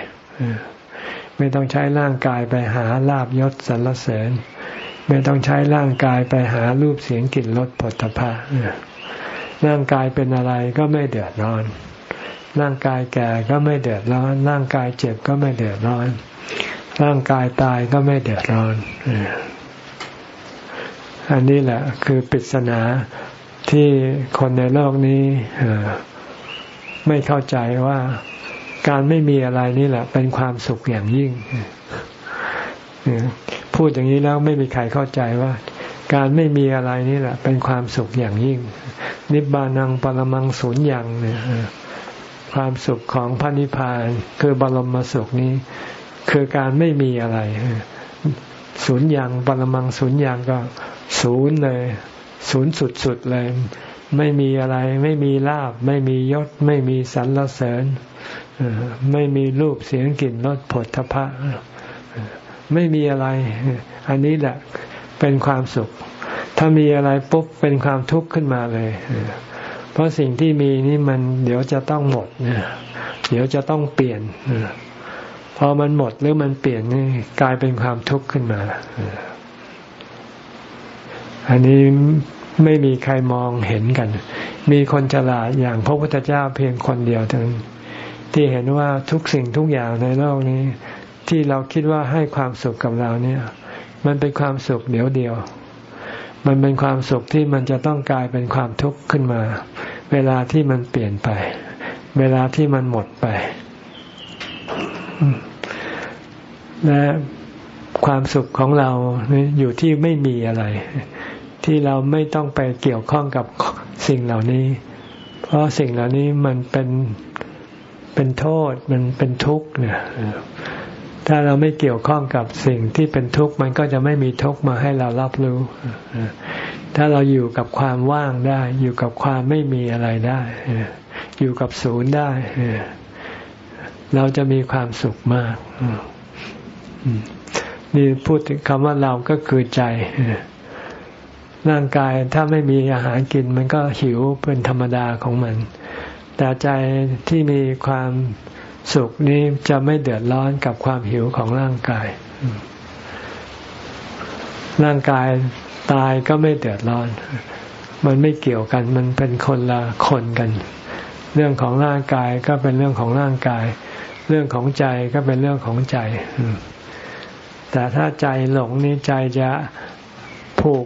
ไม่ต้องใช้ร่างกายไปหาลาบยศสรรเสริญ ไม่ต้องใช้ร่างกายไปหารูปเสียงกลิ่นรสผลตภะร่างกายเป็นอะไรก็ไม่เดือดร้อน ร่างกายแก่ก็ไม่เดือดร้อน ร่างกายเจ็บก็ไม่เดือดร้อน ร่างกายตายก็ไม่เดือดร้อนอันนี้แหละคือปริศนาที่คนในโลกนี้ไม่เข้าใจว่าการไม่มีอะไรนี่แหละ เป็นความสุขอย่างยิ่ง พูดอย่างนี้แล้วไม่มีใครเข้าใจว่า การไม่มีอะไรนี่แหละ เป็นความสุขอย่างยิ่ง นิบานังปรมังสุญญ์ยังเนี่ยความสุขของพระนิพพาน คือบรมสุขนี้ คือการไม่มีอะไรศูนย์อย่างปรมังศูนย์อย่างก็ ศูนย์เลย ศูนย์สุดๆเลย ไม่มีอะไร ไม่มีลาบ ไม่มียศ ไม่มีสรรเสริญไม่มีรูปเสียงกลิ่นรสผลทพะ ไม่มีอะไร อันนี้แหละเป็นความสุข ถ้ามีอะไรปุ๊บเป็นความทุกข์ขึ้นมาเลย เพราะสิ่งที่มีนี่มันเดี๋ยวจะต้องหมดเนี่ยเดี๋ยวจะต้องเปลี่ยนพอมันหมดหรือมันเปลี่ยนนี่กลายเป็นความทุกข์ขึ้นมา อันนี้ไม่มีใครมองเห็นกัน มีคนฉลาดอย่างพระพุทธเจ้าเพียงคนเดียวเท่านั้นที่เห็นว่าทุกสิ่งทุกอย่างในโลกนี้ ที่เราคิดว่าให้ความสุขกับเราเนี่ย มันเป็นความสุขเดียวเดียว มันเป็นความสุขที่มันจะต้องกลายเป็นความทุกข์ขึ้นมา เวลาที่มันเปลี่ยนไป เวลาที่มันหมดไป และความสุขของเราอยู่ที่ไม่มีอะไร ที่เราไม่ต้องไปเกี่ยวข้องกับสิ่งเหล่านี้ เพราะสิ่งเหล่านี้มันเป็นเป็นโทษมันเป็นทุกข์เนี่ย ถ้าเราไม่เกี่ยวข้องกับสิ่งที่เป็นทุกข์ มันก็จะไม่มีทุกข์มาให้เรารับรู้ ถ้าเราอยู่กับความว่างได้ อยู่กับความไม่มีอะไรได้ อยู่กับศูนย์ได้ เราจะมีความสุขมาก นี่พูดถึงคำว่าเราก็คือใจ ร่างกายถ้าไม่มีอาหารกิน มันก็หิวเป็นธรรมดาของมัน แต่ใจที่มีความ สุขนี้จะไม่เดือดร้อนกับความหิวของร่างกาย ร่างกายตายก็ไม่เดือดร้อน มันไม่เกี่ยวกัน มันเป็นคนละคนกัน เรื่องของร่างกายก็เป็นเรื่องของร่างกาย เรื่องของใจก็เป็นเรื่องของใจ แต่ถ้าใจหลงนี้ใจจะผูก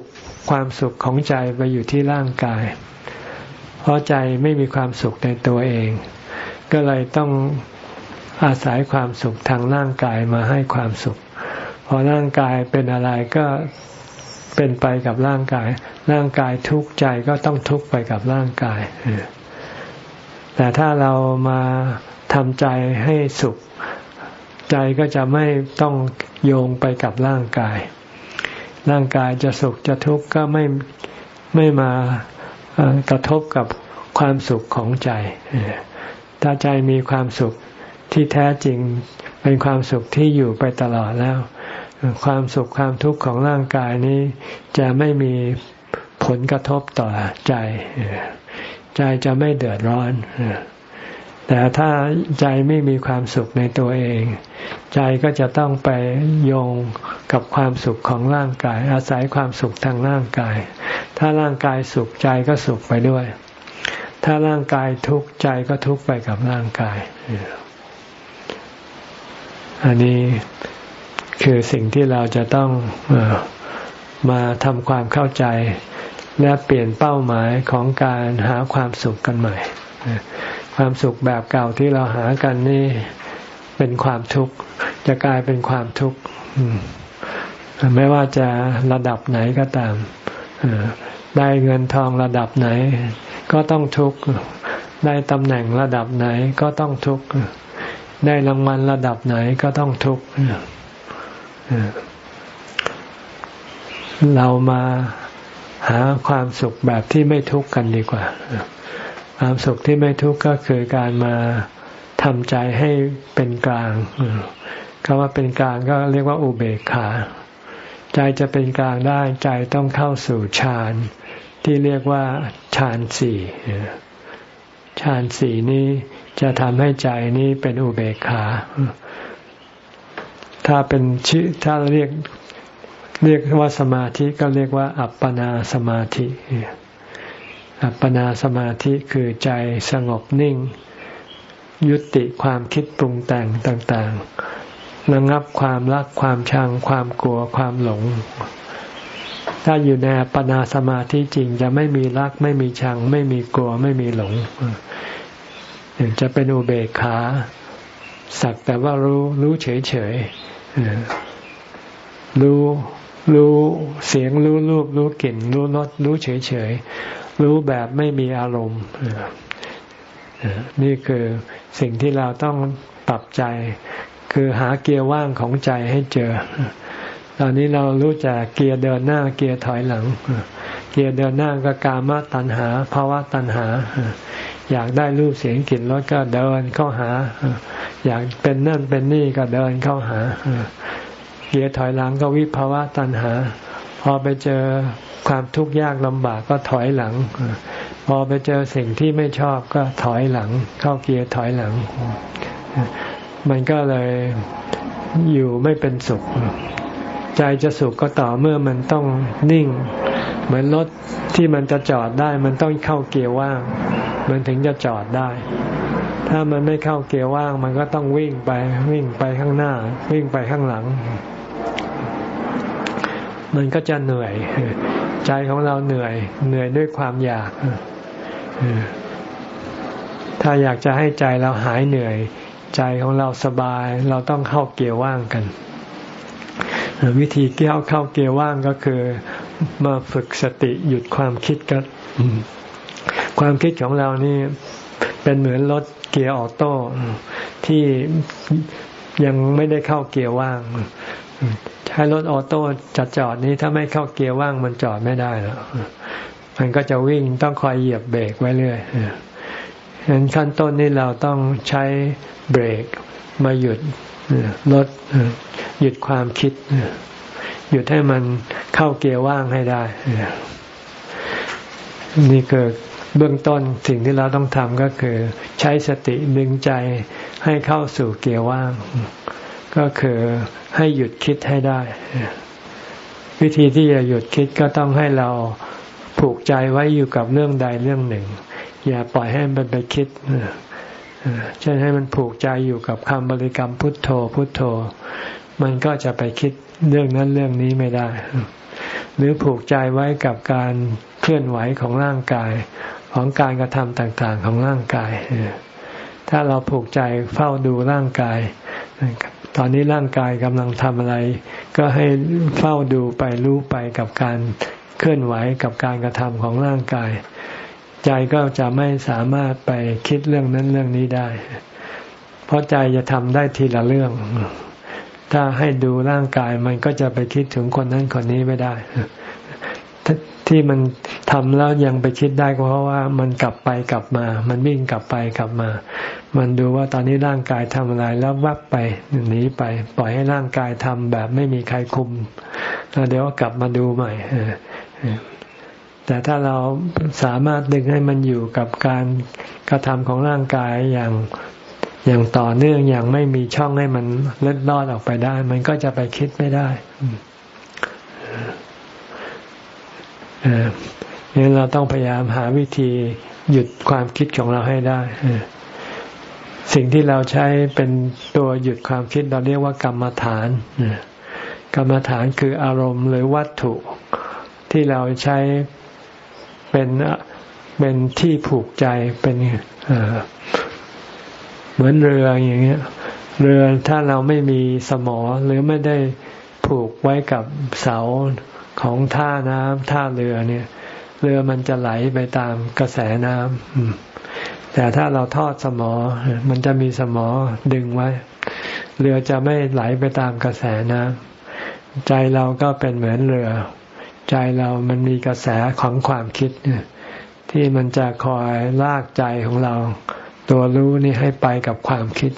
ความสุขของใจไปอยู่ที่ร่างกาย เพราะใจไม่มีความสุขในตัวเอง ก็เลยต้อง อาศัยความสุขทางร่างกายมาให้ความสุข พอร่างกายเป็นอะไรก็เป็นไปกับร่างกาย ร่างกายทุกข์ใจก็ต้องทุกข์ไปกับร่างกาย แต่ถ้าเรามาทำใจให้สุข ใจก็จะไม่ต้องโยงไปกับร่างกาย ร่างกายจะสุขจะทุกข์ก็ไม่ไม่มากระทบกับความสุขของใจ ถ้าใจมีความสุข ที่แท้จริง เป็นความสุขที่อยู่ไปตลอดแล้ว ความสุขความทุกข์ของร่างกายนี้ จะไม่มีผลกระทบต่อใจ ใจจะไม่เดือดร้อน แต่ถ้าใจไม่มีความสุขในตัวเอง ใจก็จะต้องไปโยงกับความสุขของร่างกาย อาศัยความสุขทางร่างกาย ถ้าร่างกายสุขใจก็สุขไปด้วย ถ้าร่างกายทุกข์ใจก็ทุกข์ไปกับร่างกาย อันนี้คือสิ่งที่เราจะต้องมาทำความเข้าใจ และเปลี่ยนเป้าหมายของการหาความสุขกันใหม่ ความสุขแบบเก่าที่เราหากันนี่เป็นความทุกข์จะกลายเป็นความทุกข์ไม่ว่าจะระดับไหนก็ตามได้เงินทองระดับไหน ก็ต้องทุกข์ได้ตำแหน่งระดับไหนก็ต้องทุกข์ ได้รางวัลระดับไหนก็ต้องทุกข์เรามาหาความสุขแบบที่ไม่ทุกข์กันดีกว่า ความสุขที่ไม่ทุกข์ก็คือการมาทำใจให้เป็นกลางคำว่าเป็นกลางก็เรียกว่าอุเบกขา ใจจะเป็นกลางได้ใจต้องเข้าสู่ฌานที่เรียกว่าฌานสี่ฌานสี่นี้ จะทำให้ใจนี้เป็นอุเบกขา ถ้าเป็นชื่อถ้าเรียกเรียกว่าสมาธิก็เรียกว่า อัปปนาสมาธิ อัปปนาสมาธิคือใจสงบนิ่ง ยุติความคิดปรุงแต่งต่างๆ ระงับความรักความชัง ความกลัวความหลง ถ้าอยู่ในอัปปนาสมาธิจริงจะไม่มีรัก ไม่มีชัง ไม่มีกลัวไม่มีหลง จะเป็นอุเบกขาสักแต่ว่ารู้รู้เฉยเฉยรู้รู้เสียงรู้รูปรู้กลิ่น รู้รสรู้เฉยเฉยรู้แบบไม่มีอารมณ์นี่คือสิ่งที่เราต้องปรับใจ คือหาเกียร์ว่างของใจให้เจอ ตอนนี้เรารู้จักเกียร์เดินหน้าเกียร์ถอยหลัง เกียร์เดินหน้าก็กามตัณหาภาวะตัณหา อยากได้รูปเสียงกลิ่นรสก็เดินเข้าหา อยากเป็นนั่นเป็นนี่ก็เดินเข้าหาเกียร์ถอยหลังก็วิภาวะตัณหา พอไปเจอความทุกข์ยากลำบากก็ถอยหลัง พอไปเจอสิ่งที่ไม่ชอบก็ถอยหลัง เข้าเกียร์ถอยหลัง มันก็เลยอยู่ไม่เป็นสุข ใจจะสุขก็ต่อเมื่อมันต้องนิ่ง เหมือนรถที่มันจะจอดได้ มันต้องเข้าเกียร์ว่าง มันถึงจะจอดได้ ถ้ามันไม่เข้าเกียร์ว่าง มันก็ต้องวิ่งไปวิ่งไปข้างหน้า วิ่งไปข้างหลัง มันก็จะเหนื่อย ใจของเราเหนื่อย เหนื่อยด้วยความอยากถ้าอยากจะให้ใจเราหายเหนื่อย ใจของเราสบาย เราต้องเข้าเกียร์ว่างกัน วิธีเกี่ยวเข้าเกียร์ว่างก็คือ มาฝึกสติหยุดความคิดกันความคิดของเรานี่เป็นเหมือนรถเกียร์ออโต้ที่ยังไม่ได้เข้าเกียร์ว่างให้รถออโต้จะจอดนี้ถ้าไม่เข้าเกียร์ว่างมันจอดไม่ได้แล้วมันก็จะวิ่งต้องคอยเหยียบเบรกไว้เรื่อยฉะนั้นขั้นต้นนี้เราต้องใช้เบรกมาหยุดรถหยุดความคิด หยุดให้มันเข้าเกียร์ว่างให้ได้ นี่เกิดเบื้องต้นสิ่งที่เราต้องทำก็คือ ใช้สติดึงใจให้เข้าสู่เกียร์ว่าง ก็คือให้หยุดคิดให้ได้ วิธีที่จะหยุดคิดก็ต้องให้เราผูกใจไว้อยู่กับเรื่องใดเรื่องหนึ่ง อย่าปล่อยให้มันไปคิดเช่นให้มันผูกใจอยู่กับคำบริกรรมพุทโธพุทโธ มันก็จะไปคิด เรื่องนั้นเรื่องนี้ไม่ได้ หรือผูกใจไว้กับการเคลื่อนไหวของร่างกายของการกระทำต่างๆของร่างกาย ถ้าเราผูกใจเฝ้าดูร่างกาย ตอนนี้ร่างกายกำลังทำอะไร ก็ให้เฝ้าดูไปรู้ไปกับการเคลื่อนไหวกับการกระทำของร่างกาย ใจก็จะไม่สามารถไปคิดเรื่องนั้นเรื่องนี้ได้ เพราะใจจะทำได้ทีละเรื่อง ถ้าให้ดูร่างกายมันก็จะไปคิดถึงคนนั้นคนนี้ไม่ได้ ที่มันทำแล้วยังไปคิดได้ก็เพราะว่ามันกลับไปกลับมา มันวิ่งกลับไปกลับมา มันดูว่าตอนนี้ร่างกายทำอะไรแล้ววับไปหนีไป ปล่อยให้ร่างกายทำแบบไม่มีใครคุมแล้วเดี๋ยวกลับมาดูใหม่แต่ถ้าเราสามารถดึงให้มันอยู่กับการกระทำของร่างกายอย่าง อย่างต่อเนื่องอย่างไม่มีช่องให้มันเล็ดลอดออกไปได้ มันก็จะไปคิดไม่ได้นี่เราต้องพยายามหาวิธีหยุดความคิดของเราให้ได้สิ่งที่เราใช้เป็นตัวหยุดความคิดเราเรียกว่ากรรมฐานกรรมฐานคืออารมณ์หรือวัตถุที่เราใช้เป็นเป็นที่ผูกใจเป็น เหมือนเรืออย่างเงี้ย เรือถ้าเราไม่มีสมอหรือไม่ได้ผูกไว้กับเสาของท่าน้ำท่าเรือเนี่ย เรือมันจะไหลไปตามกระแสน้ำแต่ถ้าเราทอดสมอ มันจะมีสมอดึงไว้ เรือจะไม่ไหลไปตามกระแสน้ำใจเราก็เป็นเหมือนเรือ ใจเรามันมีกระแสของความคิดที่มันจะคอยลากใจของเรา ตัวรู้นี่ให้ไปกับความคิด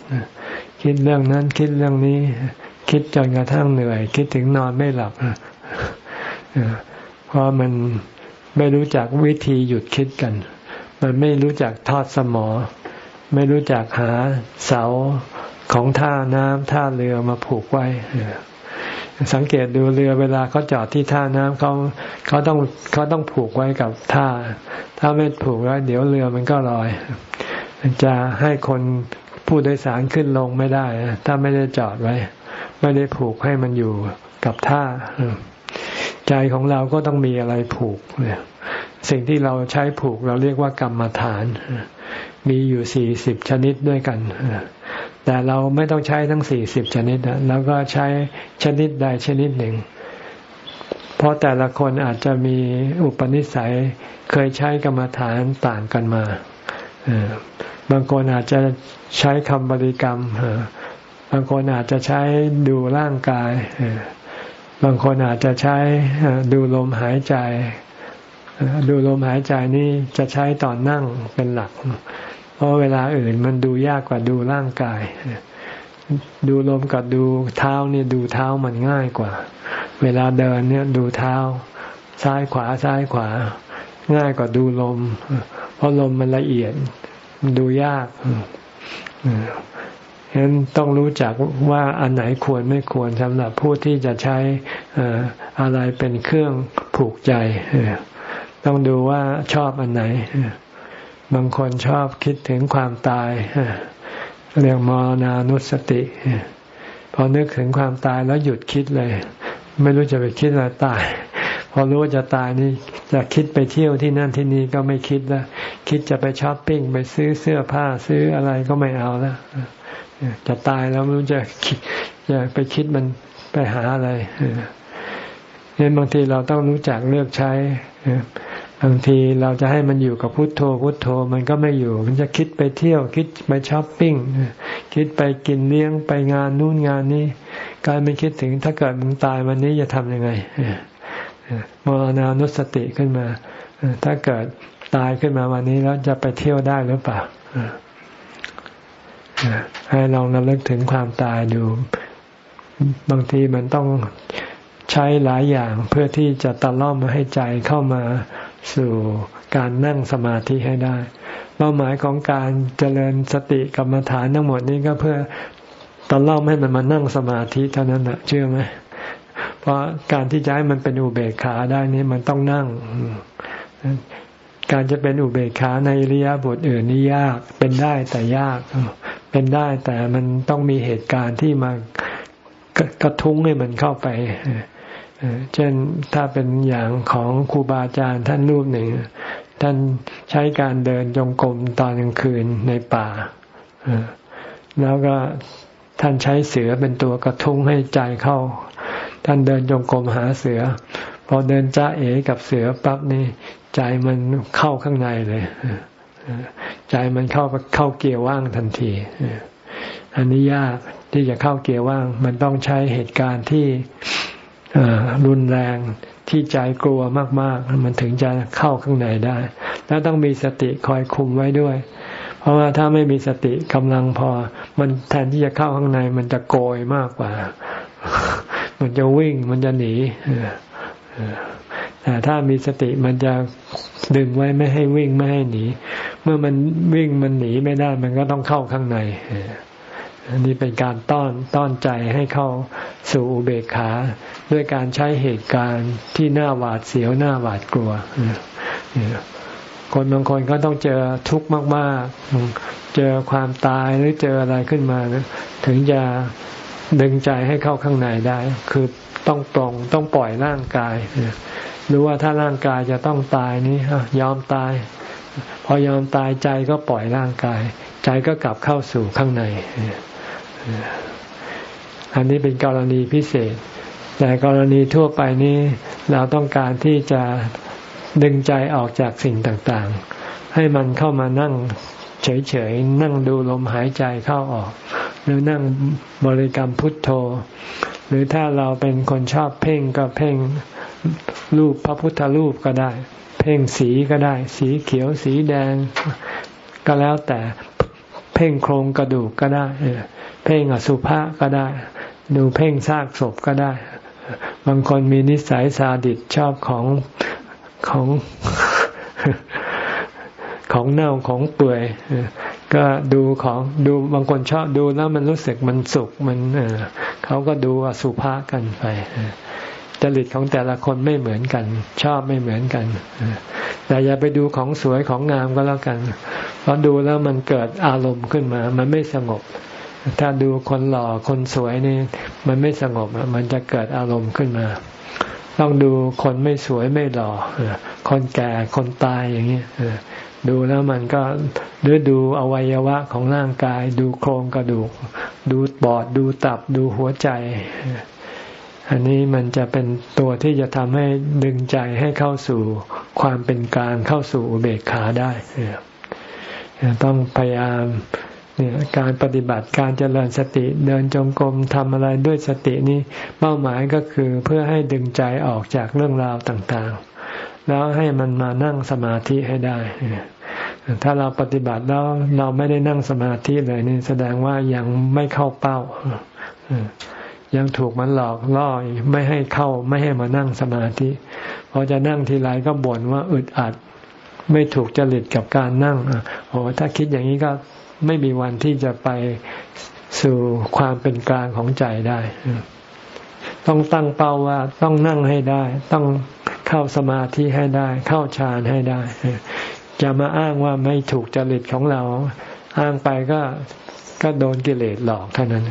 คิดเรื่องนั้นคิดเรื่องนี้ คิดจนกระทั่งเหนื่อย คิดถึงนอนไม่หลับเพราะมันไม่รู้จักวิธีหยุดคิดกัน มันไม่รู้จักทอดสมอ ไม่รู้จักหาเสาของท่าน้ำท่าเรือมาผูกไว้สังเกตดูเรือเวลาเขาจอดที่ท่าน้ำเขาเขาต้องเขาต้องผูกไว้กับท่า ถ้าไม่ผูกไว้เดี๋ยวเรือมันก็ลอย จะให้คนผู้โดยสารขึ้นลงไม่ได้ ถ้าไม่ได้จอดไว้ ไม่ได้ผูกให้มันอยู่กับท่า ใจของเราก็ต้องมีอะไรผูกเนี่ยสิ่งที่เราใช้ผูกเราเรียกว่ากรรมฐาน มีอยู่สี่สิบชนิดด้วยกัน แต่เราไม่ต้องใช้ทั้งสี่สิบชนิดแล้วก็ใช้ชนิดใดชนิดหนึ่ง เพราะแต่ละคนอาจจะมีอุปนิสัยเคยใช้กรรมฐานต่างกันมา บางคนอาจจะใช้คำบริกรรมบางคนอาจจะใช้ดูร่างกาย บางคนอาจจะใช้ดูลมหายใจ ดูลมหายใจนี่จะใช้ตอนนั่งเป็นหลัก เพราะเวลาอื่นมันดูยากกว่าดูร่างกาย ดูลมกับดูเท้านี่ดูเท้ามันง่ายกว่า เวลาเดินเนี่ยดูเท้า ซ้ายขวาซ้ายขวา ง่ายกว่าดูลม เพราะลมมันละเอียดมันดูยากฉะนั้นต้องรู้จักว่าอันไหนควรไม่ควรสำหรับผู้ที่จะใช้อะไรเป็นเครื่องผูกใจ ต้องดูว่าชอบอันไหน บางคนชอบคิดถึงความตาย เรียกมรณานุสติ พอนึกถึงความตายแล้วหยุดคิดเลย ไม่รู้จะไปคิดอะไรตาย รู้ว่าจะตายนี่จะคิดไปเที่ยวที่นั่นที่นี่ก็ไม่คิดแล้วคิดจะไปช้อปปิ้งไปซื้อเสื้อผ้าซื้ออะไรก็ไม่เอาแล้วจะตายแล้วไม่รู้จะคิดจะไปคิดมันไปหาอะไรเนี่ยบางทีเราต้องรู้จักเลือกใช้บางทีเราจะให้มันอยู่กับพุทโธพุทโธมันก็ไม่อยู่ มันจะคิดไปเที่ยว คิดไปช้อปปิ้งคิดไปกินเลี้ยงไปงานนู่นงานนี้ การไม่คิดถึงถ้าเกิดมึงตายวันนี้จะทำยังไง มรณานุสติขึ้นมา ถ้าเกิดตายขึ้นมาวันนี้แล้วจะไปเที่ยวได้หรือเปล่าให้ลองระลึกถึงความตายดู บางทีมันต้องใช้หลายอย่างเพื่อที่จะตะล่อมให้ใจเข้ามาสู่การนั่งสมาธิให้ได้ เป้าหมายของการเจริญสติกรรมฐานทั้งหมดนี้ก็เพื่อตะล่อมให้มันมานั่งสมาธิเท่านั้นนะเชื่อไหม เพราะการที่จะให้มันเป็นอุเบกขาได้นี้มันต้องนั่ง การจะเป็นอุเบกขาในริยบทอื่นนี่ยาก เป็นได้แต่ยาก เป็นได้แต่มันต้องมีเหตุการณ์ที่มากระทุ้งให้มันเข้าไปเช่นถ้าเป็นอย่างของครูบาอาจารย์ท่านรูปหนึ่ง ท่านใช้การเดินจงกรมตอนกลางคืนในป่าแล้วก็ท่านใช้เสือเป็นตัวกระทุ้งให้ใจเข้า ท่านเดินจงกรมหาเสือ พอเดินจ้าเอกับเสือปั๊บนี่ใจมันเข้าข้างในเลยใจมันเข้าเข้าเกียร์ว่างทันทีอันนี้ยากที่จะเข้าเกียร์ว่าง มันต้องใช้เหตุการณ์ที่รุนแรงที่ใจกลัวมาก ๆ มันถึงจะเข้าข้างในได้ แล้วต้องมีสติคอยคุมไว้ด้วย เพราะว่าถ้าไม่มีสติกำลังพอ มันแทนที่จะเข้าข้างใน มันจะโกยมากกว่า มันจะวิ่งมันจะหนีแต่ถ้ามีสติมันจะดึงไว้ไม่ให้วิ่งไม่ให้หนี เมื่อมันวิ่งมันหนีไม่ได้ มันก็ต้องเข้าข้างในอันนี้เป็นการต้อนต้อนใจให้เข้าสู่อุเบกขา ด้วยการใช้เหตุการณ์ที่น่าหวาดเสียวน่าหวาดกลัวคนบางคนก็ต้องเจอทุกข์มาก ๆ เจอความตายหรือเจออะไรขึ้นมา ถึงจะ ดึงใจให้เข้าข้างในได้ คือต้องปรงต้องปล่อยร่างกายรู้ว่าถ้าร่างกายจะต้องตายนี้ยอมตาย พอยอมตายใจก็ปล่อยร่างกาย ใจก็กลับเข้าสู่ข้างใน อันนี้เป็นกรณีพิเศษ แต่กรณีทั่วไปนี้เราต้องการที่จะดึงใจออกจากสิ่งต่างๆ ให้มันเข้ามานั่งเฉยๆนั่งดูลมหายใจเข้าออก หรือนั่งบริกรรมพุทโธ หรือถ้าเราเป็นคนชอบเพ่งก็เพ่งรูปพระพุทธรูปก็ได้ เพ่งสีก็ได้ สีเขียวสีแดง ก็แล้วแต่เพ่งโครงกระดูกก็ได้เพ่งอสุภะก็ได้ ดูเพ่งซากศพก็ได้ บางคนมีนิสัยซาดิสชอบของของของเน่าของเปื่อย ก็ดูของดูบางคนชอบดูแล้วมันรู้สึกมันสุขมันเขาก็ดูอสุภะกันไปจริตของแต่ละคนไม่เหมือนกัน ชอบไม่เหมือนกันแต่อย่าไปดูของสวยของงามก็แล้วกัน เพราะดูแล้วมันเกิดอารมณ์ขึ้นมา มันไม่สงบ ถ้าดูคนหล่อคนสวยนี่ มันไม่สงบมันจะเกิดอารมณ์ขึ้นมา ต้องดูคนไม่สวยไม่หล่อคนแก่คนตายอย่างนี้ ดูแล้วมันก็หรือดูอวัยวะของร่างกาย ดูโครงกระดูก ดูปอดดูตับดูหัวใจ อันนี้มันจะเป็นตัวที่จะทำให้ดึงใจให้เข้าสู่ความเป็นกลางเข้าสู่อุเบกขาได้ต้องพยายามเนี่ยการปฏิบัติการเจริญสติเดินจงกรมทำอะไรด้วยสตินี้เป้าหมายก็คือเพื่อให้ดึงใจออกจากเรื่องราวต่างๆ แล้วให้มันมานั่งสมาธิให้ได้ ถ้าเราปฏิบัติแล้วเราไม่ได้นั่งสมาธิเลยนี่แสดงว่ายังไม่เข้าเป้า ยังถูกมันหลอกล่อไม่ให้เข้าไม่ให้มานั่งสมาธิพอจะนั่งทีไรก็บ่นว่าอึดอัด ไม่ถูกจริตกับการนั่งโอ้ถ้าคิดอย่างนี้ก็ไม่มีวันที่จะไปสู่ความเป็นกลางของใจได้ ต้องตั้งเป้าว่าต้องนั่งให้ได้ ต้อง เข้าสมาธิให้ได้ เข้าฌานให้ได้จะมาอ้างว่าไม่ถูกจริตของเรา อ้างไปก็ก็โดนกิเลสหลอกเท่านั้น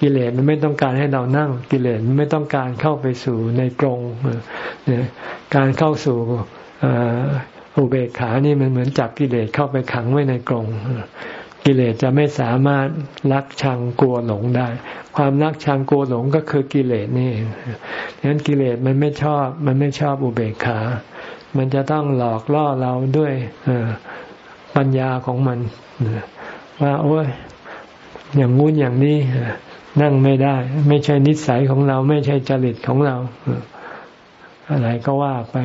กิเลสมันไม่ต้องการให้เรานั่ง กิเลสมันไม่ต้องการเข้าไปสู่ในกรงการเข้าสู่อุเบกขานี่มันเหมือนจับกิเลสเข้าไปขังไว้ในกรง กิเลสจะไม่สามารถรักชังกลัวหลงได้ ความรักชังกลัวหลงก็คือกิเลสนี่ดังนั้นกิเลสมันไม่ชอบ มันไม่ชอบอุเบกขา มันจะต้องหลอกล่อเราด้วยปัญญาของมันว่าโอ้ยอย่างงู้นอย่างนี้นั่งไม่ได้ ไม่ใช่นิสัยของเรา ไม่ใช่จริตของเราอะไรก็ว่าไป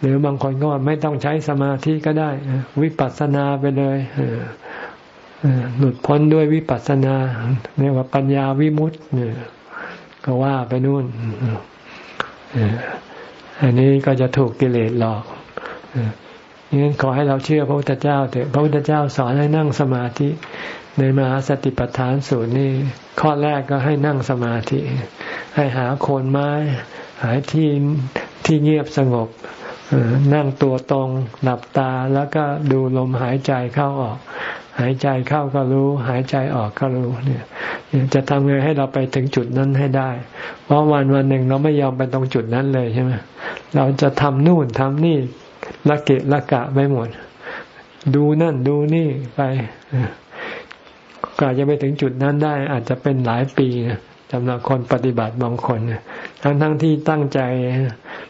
หรือบางคนก็ว่าไม่ต้องใช้สมาธิก็ได้ วิปัสสนาไปเลย หลุดพ้นด้วยวิปัสสนาเรียกว่าปัญญาวิมุตต์ก็ว่าไปนู่นอันนี้ก็จะถูกกิเลสหลอกงั้นขอให้เราเชื่อพระพุทธเจ้าเถอะพระพุทธเจ้าสอนให้นั่งสมาธิ ในมหาสติปัฏฐานสูตรนี่ข้อแรกก็ให้นั่งสมาธิ ให้หาโคนไม้ หาที่ที่เงียบสงบนั่งตัวตรงหลับตาแล้วก็ดูลมหายใจเข้าออก หายใจเข้าก็รู้ หายใจออกก็รู้เนี่ยจะทำไงให้เราไปถึงจุดนั้นให้ได้ เพราะวันวันหนึ่งเราไม่ยอมไปตรงจุดนั้นเลยใช่ไหมเราจะทำนู่นทำนี่ละเกะละกะไปหมด ดูนั่นดูนี่ไปกว่าจะไปถึงจุดนั้นได้ อาจจะเป็นหลายปีสำหรับคนปฏิบัติบางคนทั้งทั้งที่ตั้งใจ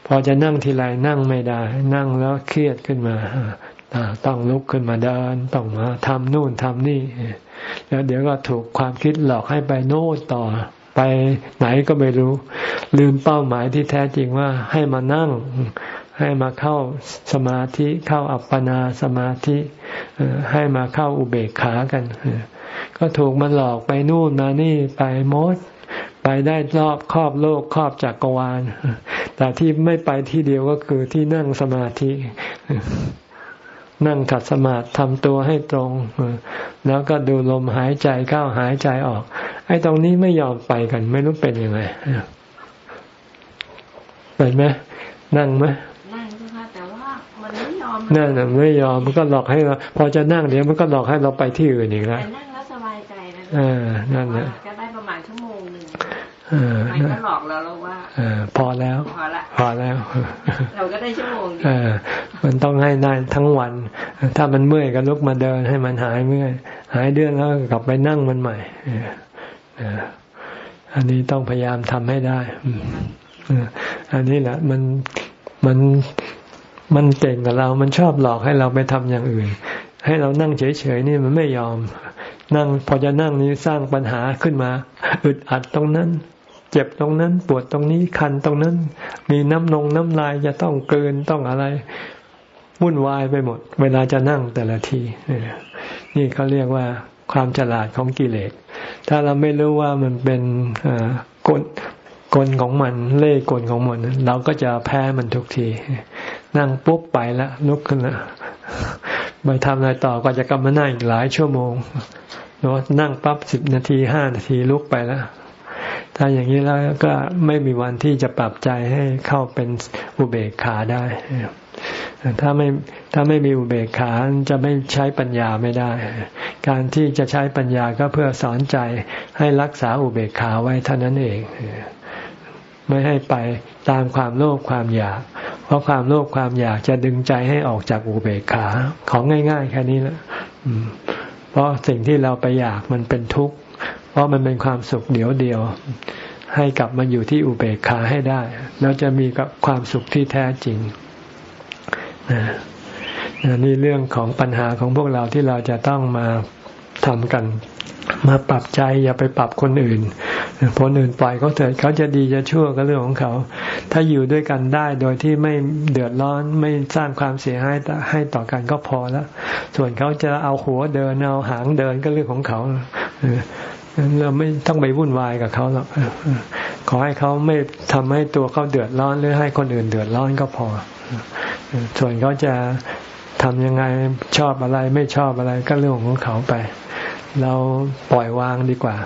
พอจะนั่งทีไรนั่งไม่ได้ นั่งแล้วเครียดขึ้นมา ต้องลุกขึ้นมาเดินต้องมาทำนู่นทำนี่ แล้วเดี๋ยวก็ถูกความคิดหลอกให้ไปโน่นต่อ ไปไหนก็ไม่รู้ ลืมเป้าหมายที่แท้จริงว่าให้มานั่ง ให้มาเข้าสมาธิเข้าอัปปนาสมาธิ ให้มาเข้าอุเบกขากัน ก็ถูกมันหลอกไปนู่นมานี่ไปมดไปได้รอบครอบโลกครอบจักรวาล แต่ที่ไม่ไปที่เดียวก็คือที่นั่งสมาธิ นั่งขัดสมาธิทำตัวให้ตรง แล้วก็ดูลมหายใจเข้าหายใจออก ไอ้ตรงนี้ไม่ยอมไปกัน ไม่รู้เป็นยังไงเป็นไหมนั่งไหมนั่งค่ะแต่ว่ามันไม่ยอมนั่นไม่ยอมมันก็หลอกให้เราพอจะนั่งเดี๋ยวมันก็หลอกให้เราไปที่อื่นอีกแล้วออนั่นแหละก็ได้ประมาณชั่วโมงหนึ่ง มันก็หลอกเราแล้วว่าพอแล้ว พอละพอแล้ว เราก็ได้ชั่วโมงเออมันต้องให้ได้ทั้งวัน ถ้ามันเมื่อยก็ลุกมาเดินให้มันหายเมื่อย หายเดือนแล้วกลับไปนั่งมันใหม่อันนี้ต้องพยายามทำให้ได้อันนี้แหละ มันมันมันเก่งกับเรา มันชอบหลอกให้เราไปทำอย่างอื่น ให้เรานั่งเฉยๆนี่มันไม่ยอมนั่งพอจะนั่งนี้สร้างปัญหาขึ้นมา อึดอัดตรงนั้น เจ็บตรงนั้น ปวดตรงนี้คันตรงนั้น มีน้ำนงน้ำลายจะต้องเกินต้องอะไรวุ่นวายไปหมด เวลาจะนั่งแต่ละทีนี่เขาเรียกว่าความฉลาดของกิเลส ถ้าเราไม่รู้ว่ามันเป็นกลกลของมัน เล่กลของมัน เราก็จะแพ้มันทุกที นั่งปุ๊บไปแล้วลุกขึ้นละไปทำอะไรต่อก็จะกลับมานั่งอีกหลายชั่วโมงเนาะนั่งปั๊บสิบนาทีห้านาทีลุกไปแล้ว ถ้าอย่างนี้แล้วก็ไม่มีวันที่จะปรับใจให้เข้าเป็นอุเบกขาได้ ถ้าไม่ถ้าไม่มีอุเบกขาจะไม่ใช้ปัญญาไม่ได้ การที่จะใช้ปัญญาก็เพื่อสอนใจให้รักษาอุเบกขาไว้เท่านั้นเองไม่ให้ไปตามความโลภความอยาก เพราะความโลภความอยากจะดึงใจให้ออกจากอุเบกขาของง่ายๆแค่นี้แหละเพราะสิ่งที่เราไปอยากมันเป็นทุกข์ ราะมันเป็นความสุขเดียวเดียว ให้กลับมาอยู่ที่อุเบกขาให้ได้ แล้วจะมีกับความสุขที่แท้จริงนี่เรื่องของปัญหาของพวกเราที่เราจะต้องมาทำกัน มาปรับใจอย่าไปปรับคนอื่นคนอื่นปล่อยเขาเถิดเขาจะดีจะชั่วก็เรื่องของเขา ถ้าอยู่ด้วยกันได้โดยที่ไม่เดือดร้อนไม่สร้างความเสียหายให้ต่อกันก็พอแล้ว ส่วนเขาจะเอาหัวเดินเอาหางเดินก็เรื่องของเขา เราไม่ต้องไปวุ่นวายกับเขาหรอกขอให้เขาไม่ทำให้ตัวเขาเดือดร้อนหรือให้คนอื่นเดือดร้อนก็พอ ส่วนเขาจะทำยังไงชอบอะไรไม่ชอบอะไรก็เรื่องของเขาไป เราปล่อยวางดีกว่า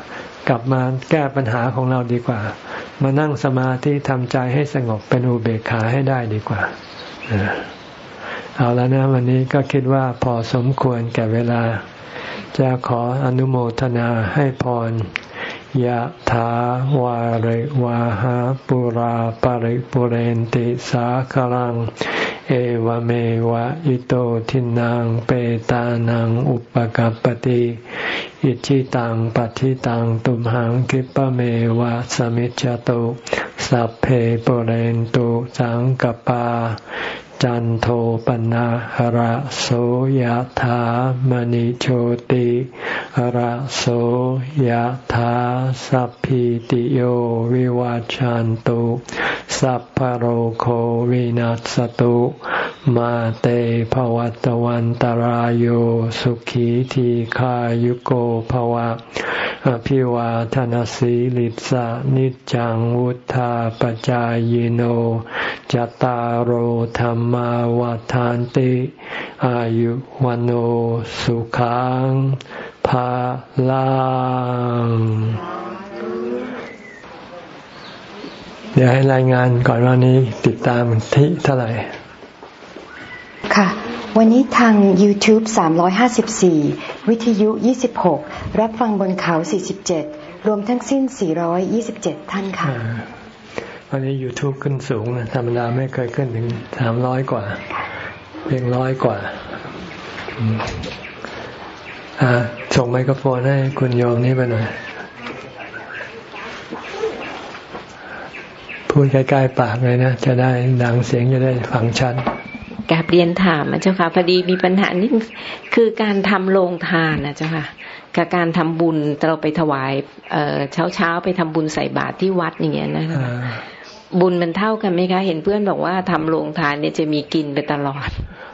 กลับมาแก้ปัญหาของเราดีกว่า มานั่งสมาธิทำใจให้สงบเป็นอุเบกขาให้ได้ดีกว่าเอาแล้วนะวันนี้ก็คิดว่าพอสมควรแก่เวลา จะขออนุโมทนาให้พรยะถาวาริวาหาปุราปาริปุเรนติสาคลัง เอวเมวะอิโตทินังเปตานังอุปกัรปติอิชิตังปัฏิตังตุมหังคิปะเมวะสมิจจตุสัพเพปุเรนตุสังกปา จันโทปนะหระโสยธามณิโชติหระโสยธาสัพพิติโยวิวาจันตุสัพพโรโควินัสตุมาเตภวัตวันตารโยสุขีทีขายุโกภวะอภิวาทนสีลิสานิจังวุธาปจายโนจตารโธรรมมาวาทานติ อายุวันโอสุขังภาลังเดี๋ยวให้รายงานก่อนวันนี้ติดตามที่เท่าไหร่ ค่ะ วันนี้ทาง YouTube 354 วิทยุ 26 รับฟังบนเขา 47 รวมทั้งสิ้น 427 ท่านค่ะ วันนี้ YouTube ขึ้นสูงนะธรรมดาไม่เคยขึ้นถึงสามร้อยกว่า เพียงร้อยกว่าอ่าส่งไมโครโฟนให้คุณโยมนี่ไปหน่อย พูดใกล้ๆปากเลยนะ จะได้ดังเสียงจะได้ฟังชัดกาบเรียนถามนะเจ้าค่ะพอดีมีปัญหานิดคือการทำโรงทานนะเจ้าค่ะกับการทำบุญเราไปถวายเช้าเช้าไปทำบุญใส่บาตรที่วัดอย่างเงี้ยนะคะ บุญมันเท่ากันไหมคะ เห็นเพื่อนบอกว่าทำโรงทานเนี่ยจะมีกินไปตลอด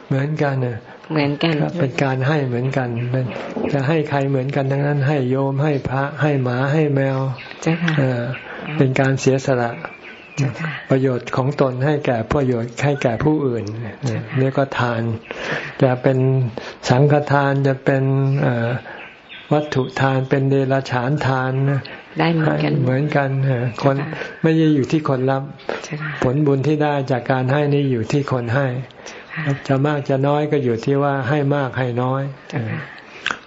เหมือนกันเนยเหมือนกัน เป็นการให้เหมือนกัน จะให้ใครเหมือนกันทั้งนั้น ให้โยมให้พระให้หมาให้แมวใช่ค่ะเป็นการเสียสละประโยชน์ของตนให้แก่ประโยชน์ให้แก่ผู้อื่นนี่ก็ทาน จะเป็นสังฆทานจะเป็น วัตถุทานเป็นเดรัจฉานทานได้เหมือนกันเหมือนกันคนไม่ได้อยู่ที่คนรับ ผลบุญที่ได้จากการให้นี่อยู่ที่คนให้ จะมากจะน้อยก็อยู่ที่ว่าให้มากให้น้อย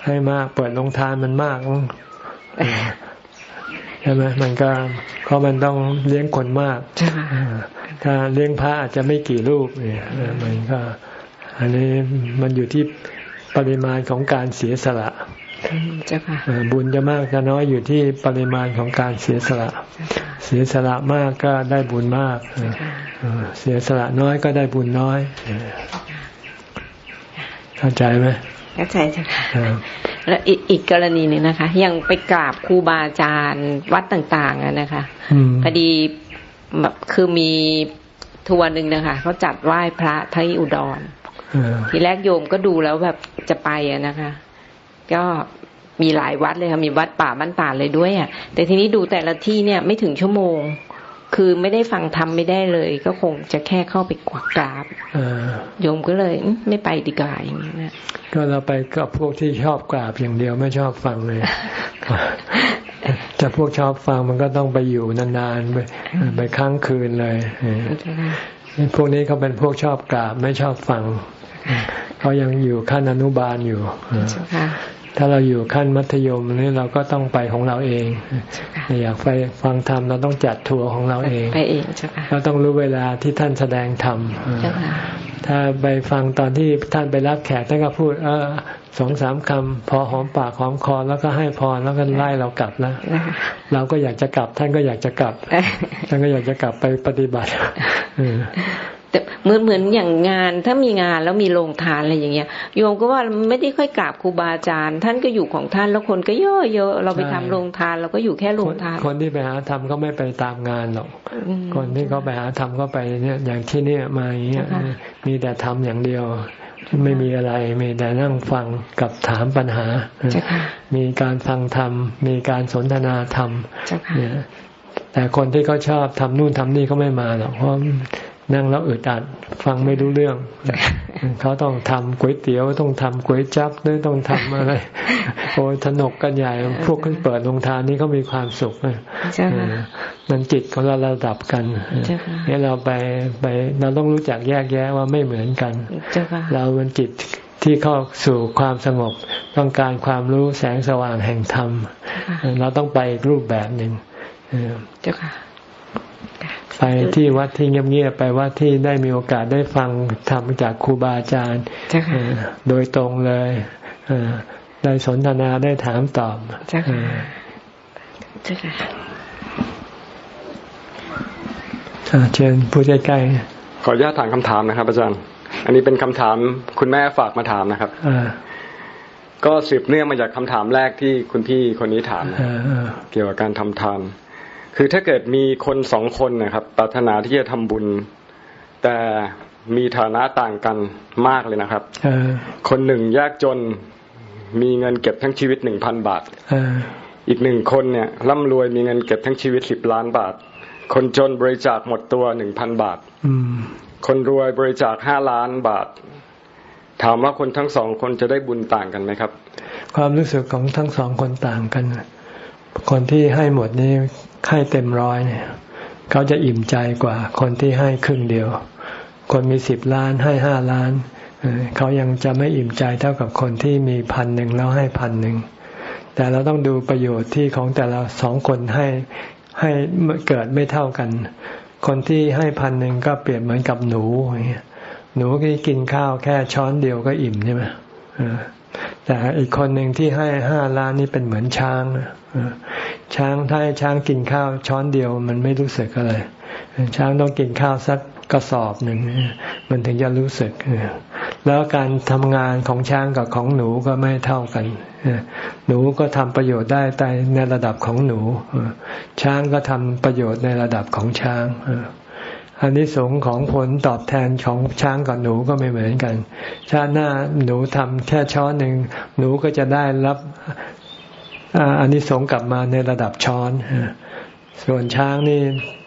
ให้มากเปิดลงทานมันมากใช่ไหมมันก็เพราะมันต้องเลี้ยงคนมากถ้าเลี้ยงพระอาจจะไม่กี่รูปเนี่ยมันก็ อันนี้มันอยู่ที่ปริมาณของการเสียสละ บุญจะมากจะน้อยอยู่ที่ปริมาณของการเสียสละ เสียสละมากก็ได้บุญมาก เสียสละน้อยก็ได้บุญน้อย เข้าใจไหมเข้าใจจ้ะค่ะแล้วอีกกรณีหนึ่งนะคะ ยังไปกราบครูบาอาจารย์วัดต่างๆนะคะพอดีแบบคือมีทัวร์หนึ่งนะคะเขาจัดไหว้พระที่อุดรทีแรกโยมก็ดูแล้วแบบจะไปอะนะคะ ก็มีหลายวัดเลยค่ะมีวัดป่าบ้านตาเลยด้วยอะ แต่ทีนี้ดูแต่ละที่เนี่ยไม่ถึงชั่วโมง คือไม่ได้ฟังทำไม่ได้เลย ก็คงจะแค่เข้าไปกวากกราบโยมก็เลยไม่ไปดีกว่าอย่างนี้นะก็เราไปกับพวกที่ชอบกราบอย่างเดียวไม่ชอบฟังเลยจะพวกชอบฟังมันก็ต้องไปอยู่นานๆไปไปค้างคืนเลยพวกนี้เขาเป็นพวกชอบกราบไม่ชอบฟังเขายังอยู่ขั้นอนุบาลอยู่ ถ้าเราอยู่ขั้นมัธยมนี่เราก็ต้องไปของเราเอง อยากไปฟังธรรมเราต้องจัดทัวร์ของเราเองไปเองใช่ไหมเราต้องรู้เวลาที่ท่านแสดงธรรมถ้าไปฟังตอนที่ท่านไปรับแขกท่านก็พูด เออสองสามคำพอหอมปากหอมคอแล้วก็ให้พรแล้วก็ไล่เรากลับแล้วเราก็อยากจะกลับ ท่านก็อยากจะกลับ ท่านก็อยากจะกลับไปปฏิบัติ แต่เหมือนเหมือนอย่างงานถ้ามีงานแล้วมีโรงทานอะไรอย่างเงี้ยโยมก็ว่าไม่ได้ค่อยกราบครูบาอาจารย์ ท่านก็อยู่ของท่านแล้วคนก็เยอะเยอะเราไปทำโรงทานเราก็อยู่แค่โรงทาน คนที่ไปหาทำก็ไม่ไปตามงานหรอกคนที่เขาไปหาทำก็ไปเนี่ยอย่างที่เนี่ยมาอย่างเงี้ยมีแต่ทำอย่างเดียวไม่มีอะไรมีแต่นั่งฟังกับถามปัญหา มีการฟังธรรม มีการสนทนาธรรมเนี่ยแต่คนที่เขาชอบทำนู่นทำนี่เขาไม่มาหรอกเพราะ นั่งแล้วอึดอัดฟังไม่รู้เรื่อง เขาต้องทำก๋วยเตี๋ยวต้องทำก๋วยจั๊บหรือต้องทำอะไรโอ้ถนกกันใหญ่ พวกขึ้นเปิดโรงทานนี่เขามีความสุขมันจิตของเราระดับกันนี่เราไปไปเราต้องรู้จักแยกแยะว่าไม่เหมือนกัน เรามันจิตที่เข้าสู่ความสงบ ต้องการความรู้แสงสว่างแห่งธรรม เราต้องไปรูปแบบหนึ่งเจ้าค่ะ ไปที่วัดที่เงียบๆไปวัดที่ได้มีโอกาสได้ฟังธรรมจากครูบาอาจารย์โดยตรงเลยได้สนทนาได้ถามตอบจ้าค่ะเชิญผู้ใกล้ขออนุญาตถามคำถามนะครับอาจารย์ อันนี้เป็นคำถามคุณแม่ฝากมาถามนะครับก็สืบเนื่องมาจากคำถามแรกที่คุณพี่คนนี้ถามเกี่ยวกับการทำทาน คือถ้าเกิดมีคนสองคนนะครับปรารถนาที่จะทำบุญ แต่มีฐานะต่างกันมากเลยนะครับคนหนึ่งยากจนมีเงินเก็บทั้งชีวิตหนึ่งพันบาทอีกหนึ่งคนเนี่ยร่ำรวยมีเงินเก็บทั้งชีวิตสิบล้านบาท คนจนบริจาคหมดตัวหนึ่งพันบาทคนรวยบริจาคห้าล้านบาท ถามว่าคนทั้งสองคนจะได้บุญต่างกันไหมครับ ความรู้สึกของทั้งสองคนต่างกัน คนที่ให้หมดนี้ ให้เต็มร้อยเนี่ยเขาจะอิ่มใจกว่าคนที่ให้ครึ่งเดียว คนมีสิบล้านให้ห้าล้าน เขายังจะไม่อิ่มใจเท่ากับคนที่มีพันหนึ่งแล้วให้พันหนึ่งแต่เราต้องดูประโยชน์ที่ของแต่ละสองคนให้ให้เกิดไม่เท่ากัน คนที่ให้พันหนึ่งก็เปรียบเหมือนกับหนูหนูที่กินข้าวแค่ช้อนเดียวก็อิ่มใช่ไหมแต่อีกคนหนึ่งที่ให้ห้าล้านนี่เป็นเหมือนช้าง ช้างถ้าให้ช้างกินข้าวช้อนเดียว มันไม่รู้สึกอะไร ช้างต้องกินข้าวสักกระสอบหนึ่งมันถึงจะรู้สึก แล้วการทำงานของช้างกับของหนูก็ไม่เท่ากัน หนูก็ทำประโยชน์ได้แต่ในระดับของหนู ช้างก็ทำประโยชน์ในระดับของช้างอันนี้สงของผลตอบแทนของช้างกับหนูก็ไม่เหมือนกัน ชาติหน้าหนูทำแค่ช้อนหนึ่งหนูก็จะได้รับ อันนี้สงกลับมาในระดับช้อน ส่วนช้างนี่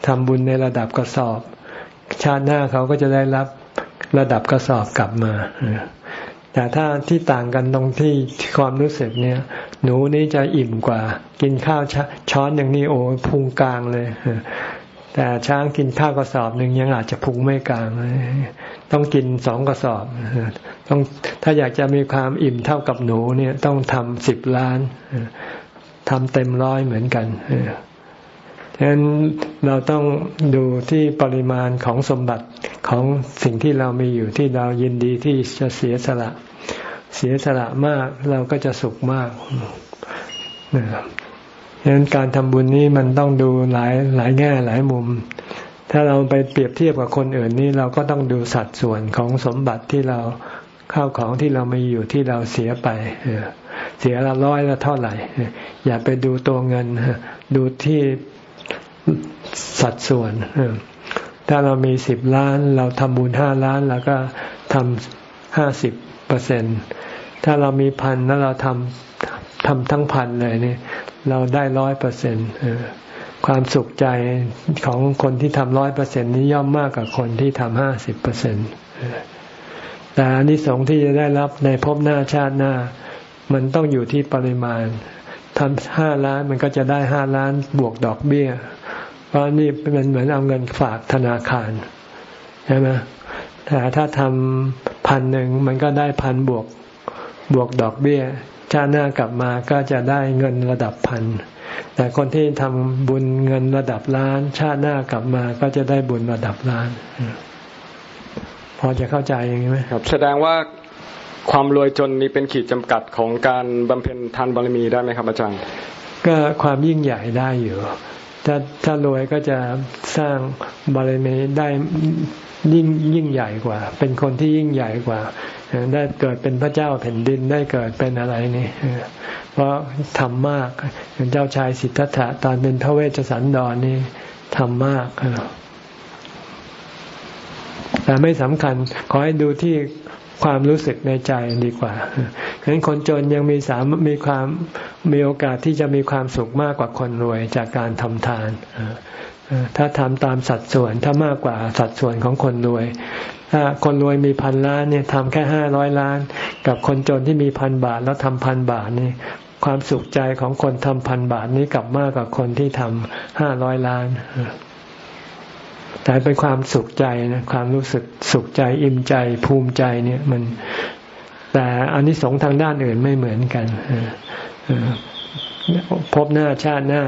ทำบุญในระดับกระสอบ ชาติหน้าเขาก็จะได้รับระดับกระสอบกลับมา แต่ถ้าที่ต่างกันตรงที่ความรู้สึกเนี่ย หนูนี่จะอิ่มกว่า กินข้าวช้อนอย่างนี้โอ้พุงกลางเลย แต่ช้างกินข้าวกระสอบหนึ่งยังอาจจะพุงไม่กลาง ต้องกินสองกระสอบต้องถ้าอยากจะมีความอิ่มเท่ากับหนูเนี่ยต้องทำสิบล้านทำเต็มร้อยเหมือนกันฉะนั้นเราต้องดูที่ปริมาณของสมบัติของสิ่งที่เรามีอยู่ที่เรายินดีที่จะเสียสละ เสียสละมากเราก็จะสุขมาก นะครับฉะนั้นการทำบุญนี้มันต้องดูหลายหลายแง่หลายมุม ถ้าเราไปเปรียบเทียบกับคนอื่นนี่เราก็ต้องดูสัดส่วนของสมบัติที่เราเข้าของที่เรามีอยู่ที่เราเสียไปเสียละร้อยละเท่าไหร่ อย่าไปดูตัวเงิน ดูที่สัดส่วน ถ้าเรามีสิบล้าน เราทำบุญห้าล้านเราก็ทำห้าสิบเปอร์เซ็นถ้าเรามีพันแล้วเราทำทำทั้งพันเลยนี่ เราได้ร้อยเปอร์เซ็นความสุขใจของคนที่ทำร้อยเปอร์เซ็นนี้ย่อมมากกว่าคนที่ทำห้าสิบเปอร์เซ็นแต่อันนี้สงที่จะได้รับในภพหน้าชาติหน้า มันต้องอยู่ที่ปริมาณทำห้าล้านมันก็จะได้ห้าล้านบวกดอกเบี้ย เพราะนี่เป็นเหมือนเอาเงินฝากธนาคารใช่ไหมแต่ถ้าทำพันหนึ่งมันก็ได้พันบวกบวกดอกเบี้ย ชาติหน้ากลับมาก็จะได้เงินระดับพัน แต่คนที่ทำบุญเงินระดับล้าน ชาติหน้ากลับมาก็จะได้บุญระดับล้าน พอจะเข้าใจอย่างนี้ไหมครับ แสดงว่าความรวยจนนี้เป็นขีดจำกัดของการบำเพ็ญทานบารมีได้ไหมครับอาจารย์ ก็ความยิ่งใหญ่ได้อยู่ถ้าถ้ารวยก็จะสร้างบารมีได้ ยิ่งยิ่งใหญ่กว่า เป็นคนที่ยิ่งใหญ่กว่า ได้เกิดเป็นพระเจ้าแผ่นดินได้เกิดเป็นอะไรนี่เพราะทำมากเจ้าชายสิทธัตถะตอนเป็นพระเวชสันดรนนี่ทำมากแต่ไม่สำคัญขอให้ดูที่ความรู้สึกในใจดีกว่าฉะนั้นคนจนยังมีสามมีความมีโอกาสที่จะมีความสุขมากกว่าคนรวยจากการทำทาน ถ้าทำตามสัดส่วนถ้ามากกว่าสัดส่วนของคนรวย ถ้าคนรวยมีพันล้านเนี่ยทำแค่ห้าร้อยล้าน กับคนจนที่มีพันบาทแล้วทำพันบาทนี่ความสุขใจของคนทำพันบาทนี้กลับมากกว่าคนที่ทำห้าร้อยล้าน แต่เป็นความสุขใจนะความรู้สึกสุขใจอิ่มใจภูมิใจเนี่ยมันแต่อันนี้สงทางด้านอื่นไม่เหมือนกัน พบหน้าชาติหน้า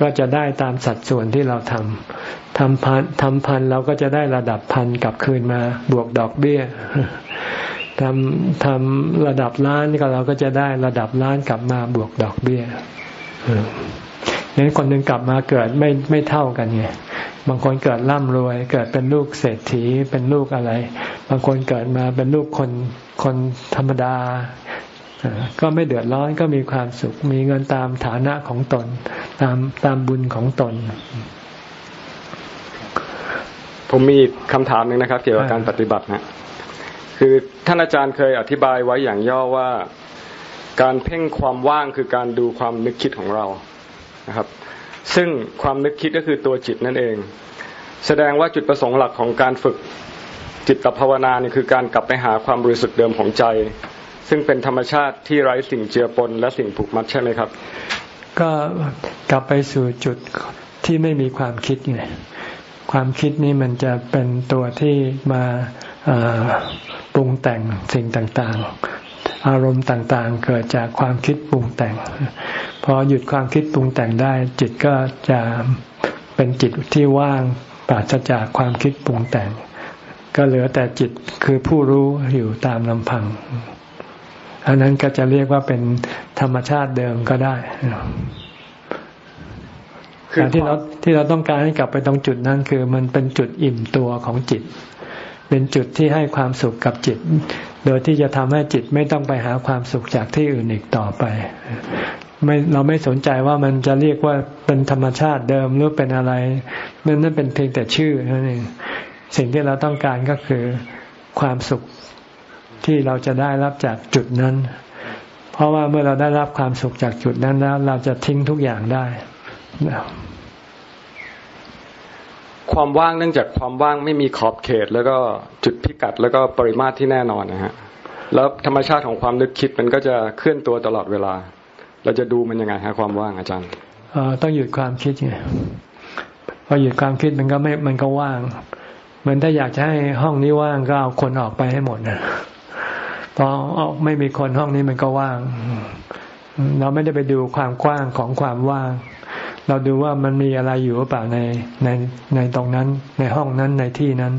ก็จะได้ตามสัดส่วนที่เราทำทำพันทำพันเราก็จะได้ระดับพันกลับคืนมา บวกดอกเบี้ยทำทำระดับล้านก็เราก็จะได้ระดับล้านกลับมาบวกดอกเบี้ยนั้นคนหนึ่งกลับมาเกิดไม่ไม่เท่ากันไงบางคนเกิดร่ำรวย เกิดเป็นลูกเศรษฐีเป็นลูกอะไร บางคนเกิดมาเป็นลูกคนคนธรรมดา ก็ไม่เดือดร้อนก็มีความสุข มีเงินตามฐานะของตน ตามตามบุญของตน ผมมีคำถามหนึ่งนะครับ เกี่ยวกับการปฏิบัตินะคือท่านอาจารย์เคยอธิบายไว้อย่างย่อว่า การเพ่งความว่างคือการดูความนึกคิดของเรานะครับ ซึ่งความนึกคิดก็คือตัวจิตนั่นเอง แสดงว่าจุดประสงค์หลักของการฝึกจิตภาวนานี่คือการกลับไปหาความบริสุทธิ์เดิมของใจ ซึ่งเป็นธรรมชาติที่ไร้สิ่งเจือปนและสิ่งผูกมัดใช่ไหมครับ ก็กลับไปสู่จุดที่ไม่มีความคิดไงความคิดนี้มันจะเป็นตัวที่มาปรุงแต่งสิ่งต่างๆ อารมณ์ต่างๆ เกิดจากความคิดปรุงแต่ง พอหยุดความคิดปรุงแต่งได้ จิตก็จะเป็นจิตที่ว่างปราศจากความคิดปรุงแต่ง ก็เหลือแต่จิตคือผู้รู้อยู่ตามลำพัง อันนั้นก็จะเรียกว่าเป็นธรรมชาติเดิมก็ได้คือที่เราที่เราต้องการให้กลับไปตรงจุดนั้น คือมันเป็นจุดอิ่มตัวของจิต เป็นจุดที่ให้ความสุขกับจิต โดยที่จะทำให้จิตไม่ต้องไปหาความสุขจากที่อื่นอีกต่อไปไม่เราไม่สนใจว่ามันจะเรียกว่าเป็นธรรมชาติเดิมหรือเป็นอะไรมันนั่นเป็นเพียงแต่ชื่อนั่นเองสิ่งที่เราต้องการก็คือความสุข ที่เราจะได้รับจากจุดนั้น เพราะว่าเมื่อเราได้รับความสุขจากจุดนั้นแล้ว เราจะทิ้งทุกอย่างได้ความว่างเนื่องจากความว่างไม่มีขอบเขต แล้วก็จุดพิกัด แล้วก็ปริมาตรที่แน่นอนนะฮะแล้วธรรมชาติของความนึกคิดมันก็จะเคลื่อนตัวตลอดเวลา เราจะดูมันยังไงฮะความว่างอาจารย์อต้องหยุดความคิดไงพอหยุดความคิดมันก็ไม่มันก็ว่าง เหมือนถ้าอยากจะให้ห้องนี้ว่างก็เอาคนออกไปให้หมดนะ พอออกไม่มีคนห้องนี้มันก็ว่าง เราไม่ได้ไปดูความกว้างของความว่าง เราดูว่ามันมีอะไรอยู่หรือเปล่าในในในตรงนั้น ในห้องนั้นในที่นั้น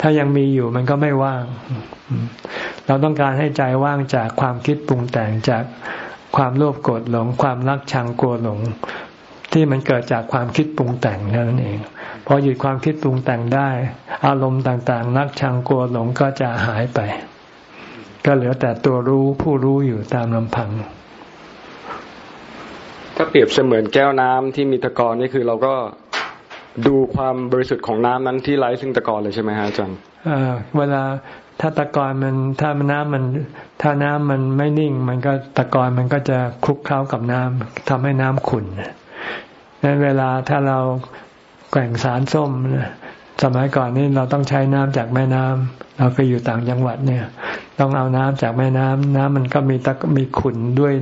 ถ้ายังมีอยู่มันก็ไม่ว่าง เราต้องการให้ใจว่างจากความคิดปรุงแต่งจากความโลภโกรธหลง ความรักชังกลัวหลง ที่มันเกิดจากความคิดปรุงแต่งนั่นเองพอหยุดความคิดปรุงแต่งได้ อารมณ์ต่างๆนักชังกลัวหลงก็จะหายไป ก็เหลือแต่ตัวรู้ผู้รู้อยู่ตามลำพัง ถ้าเปรียบเสมือนแก้วน้ำที่มีตะกอนนี่คือเราก็ดูความบริสุทธิ์ของน้ำนั้นที่ไร้ซึ่งตะกอนเลยใช่ไหมฮะอาจารย์เวลาถ้าตะกอนมันถ้าน้ำมัน ถ้าน้ำมันไม่นิ่ง มันก็ตะกอนมันก็จะคลุกเคล้ากับน้ำทำให้น้ำขุ่นนั้นเวลาถ้าเราแกว่งสารส้มสมัยก่อนนี่เราต้องใช้น้ำจากแม่น้ำ เราก็อยู่ต่างจังหวัดเนี่ย ต้องเอาน้ำจากแม่น้ำน้ำมันก็มีตะมีขุ่นด้วย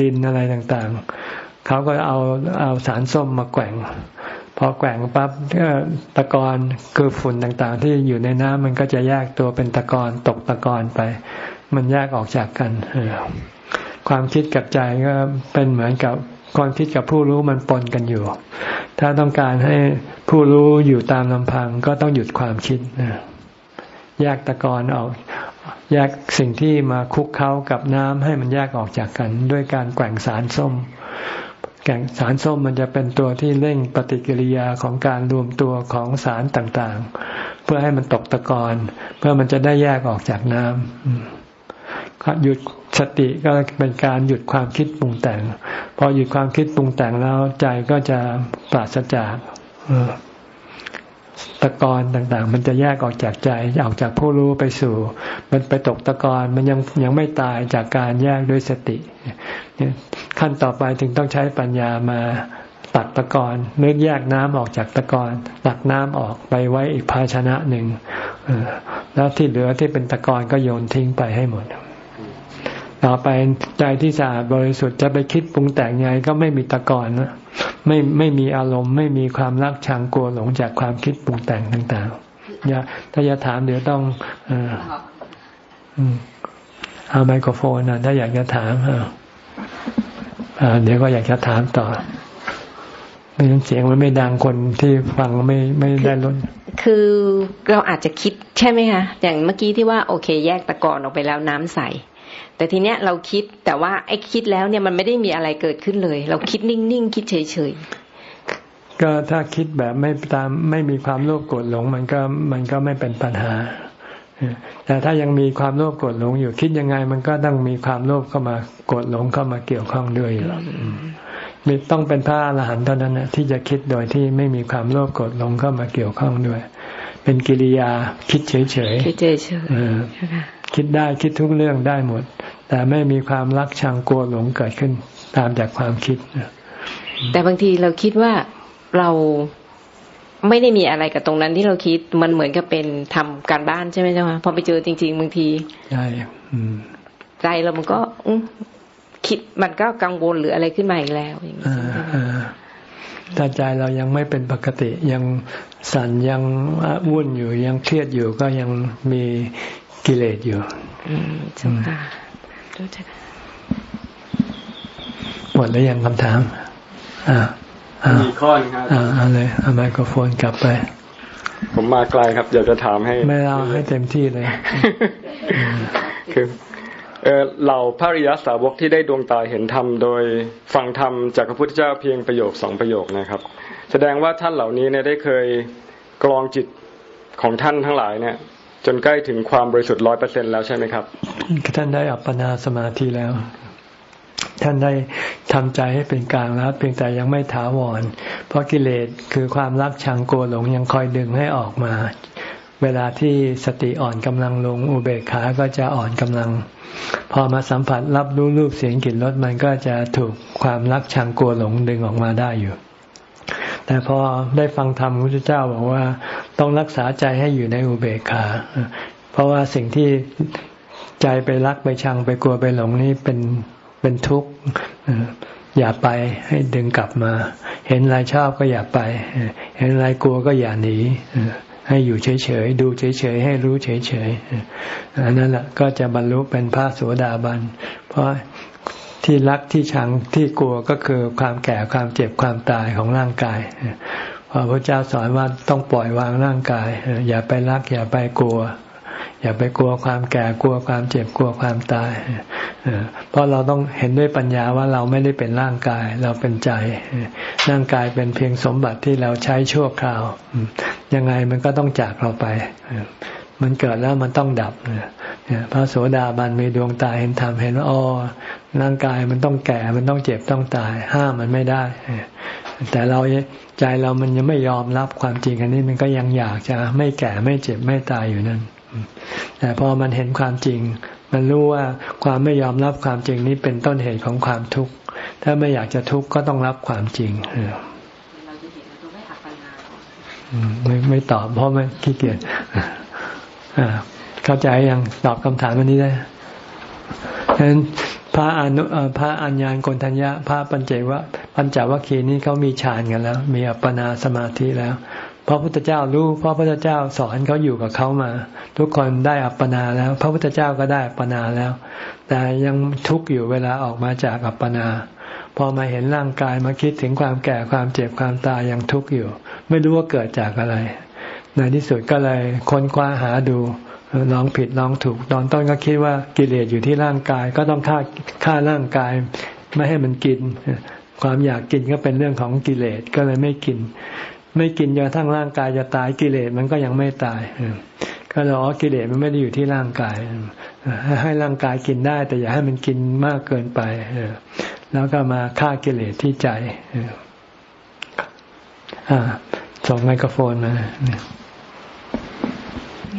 ดินอะไรต่างๆ เขาก็เอาเอาสารส้มมาแกว่ง พอแกว่งปั๊บตะกอนคือฝุ่นต่างๆ ที่อยู่ในน้ำมันก็จะแยกตัวเป็นตะกอนตกตะกอนไป มันแยกออกจากกันความคิดกับใจก็เป็นเหมือนกับความคิดกับผู้รู้มันปนกันอยู่ ถ้าต้องการให้ผู้รู้อยู่ตามลำพังก็ต้องหยุดความคิด แยกตะกอนออก แยกสิ่งที่มาคุกเข้ากับน้ำให้มันแยกออกจากกัน ด้วยการแกว่งสารส้ม แกงสารส้มมันจะเป็นตัวที่เร่งปฏิกิริยาของการรวมตัวของสารต่างๆ เพื่อให้มันตกตะกอนเพื่อมันจะได้แยกออกจากน้ำหยุดสติก็เป็นการหยุดความคิดปรุงแต่ง พอหยุดความคิดปรุงแต่งแล้วใจก็จะปราศจาก ตะกอนต่างๆ มันจะแยกออกจากใจออกจากผู้รู้ไปสู่ มันไปตกตะกอนมันยังยังไม่ตายจากการแยกด้วยสติ ขั้นต่อไปถึงต้องใช้ปัญญามาตัดตะกอนเนื้อแยกน้ำออกจากตะกอนตักน้ำออกไปไว้อีกภาชนะหนึ่งแล้วที่เหลือที่เป็นตะกอนก็โยนทิ้งไปให้หมด ต่อไปใจที่สะอาดบริสุทธิ์จะไปคิดปรุงแต่งไงก็ไม่มีตะกอนนะไม่ไม่มีอารมณ์ไม่มีความรักชังกลัวหลงจากความคิดปรุงแต่งต่างๆอย่าถ้าจะถามเดี๋ยวต้องเอาไมโครโฟนนะถ้าอยากจะถามอ่าเดี๋ยวก็อยากจะถามต่อไม่งั้นเสียงมันไม่ดังคนที่ฟังไม่ไม่ได้ลดคือเราอาจจะคิดใช่ไหมคะอย่างเมื่อกี้ที่ว่าโอเค แยกตะกอนออกไปแล้วน้ำใส แต่ทีเนี้ยเราคิดแต่ว่าไอ้คิดแล้วเนี่ยมันไม่ได้มีอะไรเกิดขึ้นเลย เราคิดนิ่งๆคิดเฉยๆก็ถ้าคิดแบบไม่ตามไม่มีความโลภโกรธหลง มันก็มันก็ไม่เป็นปัญหาแต่ถ้ายังมีความโลภโกรธหลงอยู่คิดยังไง มันก็ต้องมีความโลภเข้ามาโกรธหลงเข้ามาเกี่ยวข้องด้วยอยู่มีต้องเป็นพระอรหันต์เท่านั้นนะที่จะคิดโดยที่ไม่มีความโลภโกรธหลงเข้ามาเกี่ยวข้องด้วย เป็นกิริยาคิดเฉยๆคิดเฉยๆ คิดได้คิดทุกเรื่องได้หมด แต่ไม่มีความรักชังกลัวหลงเกิดขึ้นตามจากความคิดแต่บางทีเราคิดว่าเราไม่ได้มีอะไรกับตรงนั้นที่เราคิดมันเหมือนกับเป็นทำการบ้านใช่ไหมเจ้าคะพอไปเจอจริง ๆบางทีใช่ใจเรามันก็คิดมันก็กังวลหรืออะไรขึ้นมาอีกแล้วอย่างนี้ถ้าใจเรายังไม่เป็นปกติยังสั่นยังวุ่นอยู่ยังเครียดอยู่ก็ยังมี กิเลสอยู่จ้าค่ะหมดแล้วยังคำถาม อ่ามีข้อนึงครับอ่าเลยเอาไมโครโฟนกลับไป ผมมาไกลครับอยากจะถามให้ ไม่เอาให้เต็มที่เลย คือเออเหล่าพระริยสาวกที่ได้ดวงตาเห็นธรรมโดยฟังธรรมจากพระพุทธเจ้าเพียงประโยคสองประโยคนะครับ แสดงว่าท่านเหล่านี้เนี่ยได้เคยกรองจิตของท่านทั้งหลายเนี่ย จนใกล้ถึงความบริสุทธิ์ร้อยเปอร์เซ็นแล้วใช่ไหมครับ ท่านได้อัปปนาสมาธิแล้ว ท่านได้ทำใจให้เป็นกลางแล้ว เพียงแต่ยังไม่ถาวร เพราะกิเลสคือความรักชังโกหลงยังคอยดึงให้ออกมา เวลาที่สติอ่อนกำลังลงอุเบกขา ก็จะอ่อนกำลัง พอมาสัมผัสรับรู้รูปเสียงกลิ่นรสมันก็จะถูกความรักชังกลัวหลงดึงออกมาได้อยู่แต่พอได้ฟังธรรมพระพุทธเจ้าบอกว่า ต้องรักษาใจให้อยู่ในอุเบกขา เพราะว่าสิ่งที่ใจไปรักไปชังไปกลัวไปหลงนี้เป็นเป็นทุกข์อย่าไปให้ดึงกลับมา เห็นอะไรชอบก็อย่าไป เห็นอะไรกลัวก็อย่าหนีให้อยู่เฉยๆ ดูเฉยๆ ให้รู้เฉยๆอันนั้นแหละก็จะบรรลุเป็นพระโสดาบัน เพราะที่รักที่ชังที่กลัวก็คือความแก่ความเจ็บความตายของร่างกาย พระพุทธเจ้าสอนว่าต้องปล่อยวางร่างกาย อย่าไปรัก อย่าไปกลัว อย่าไปกลัวความแก่กลัวความเจ็บกลัวความตายเพราะเราต้องเห็นด้วยปัญญาว่าเราไม่ได้เป็นร่างกายเราเป็นใจ ร่างกายเป็นเพียงสมบัติที่เราใช้ชั่วคราว ยังไงมันก็ต้องจากเราไป มันเกิดแล้วมันต้องดับพระโสดาบันมีดวงตาเห็นธรรมเห็นว่าอ๋อร่างกายมันต้องแก่มันต้องเจ็บต้องตาย ห้ามมันไม่ได้ แต่เราใจเรามันยังไม่ยอมรับความจริงอันนี้มันก็ยังอยากจะไม่แก่ไม่เจ็บไม่ตายอยู่นั่นแต่พอมันเห็นความจริง มันรู้ว่าความไม่ยอมรับความจริงนี้เป็นต้นเหตุของความทุกข์ถ้าไม่อยากจะทุกข์ก็ต้องรับความจริงไม่ไม่ตอบเพราะไม่ขี้เกียจเข้าใจยังตอบคำถามวันนี้ได้ฉะนั้น พระอนุพระอัญญาณกนทัญญะ พระปัญเจวะปัญจวัคคีย์นี้เขามีฌานกันแล้ว มีอัปปนาสมาธิแล้วพระพุทธเจ้ารู้พระพุทธเจ้าสอนเขาอยู่กับเขามา ทุกคนได้อัปปนาแล้ว พระพุทธเจ้าก็ได้อัปปนาแล้ว แต่ยังทุกข์อยู่เวลาออกมาจากอัปปนา พอมาเห็นร่างกายมาคิดถึงความแก่ความเจ็บความตายยังทุกข์อยู่ ไม่รู้ว่าเกิดจากอะไร ในที่สุดก็เลยค้นคว้าหาดู ลองผิดลองถูก ตอนต้นก็คิดว่ากิเลสอยู่ที่ร่างกายก็ต้องฆ่าฆ่าร่างกาย ไม่ให้มันกิน ความอยากกินก็เป็นเรื่องของกิเลสก็เลยไม่กิน ไม่กินจนทั้งร่างกายจะตายกิเลสมันก็ยังไม่ตายก็เลยอ๋อกิเลสมันไม่ได้อยู่ที่ร่างกาย ให้ร่างกายกินได้ แต่อย่าให้มันกินมากเกินไปแล้วก็มาฆ่ากิเลสที่ใจส่งไมโครโฟนมา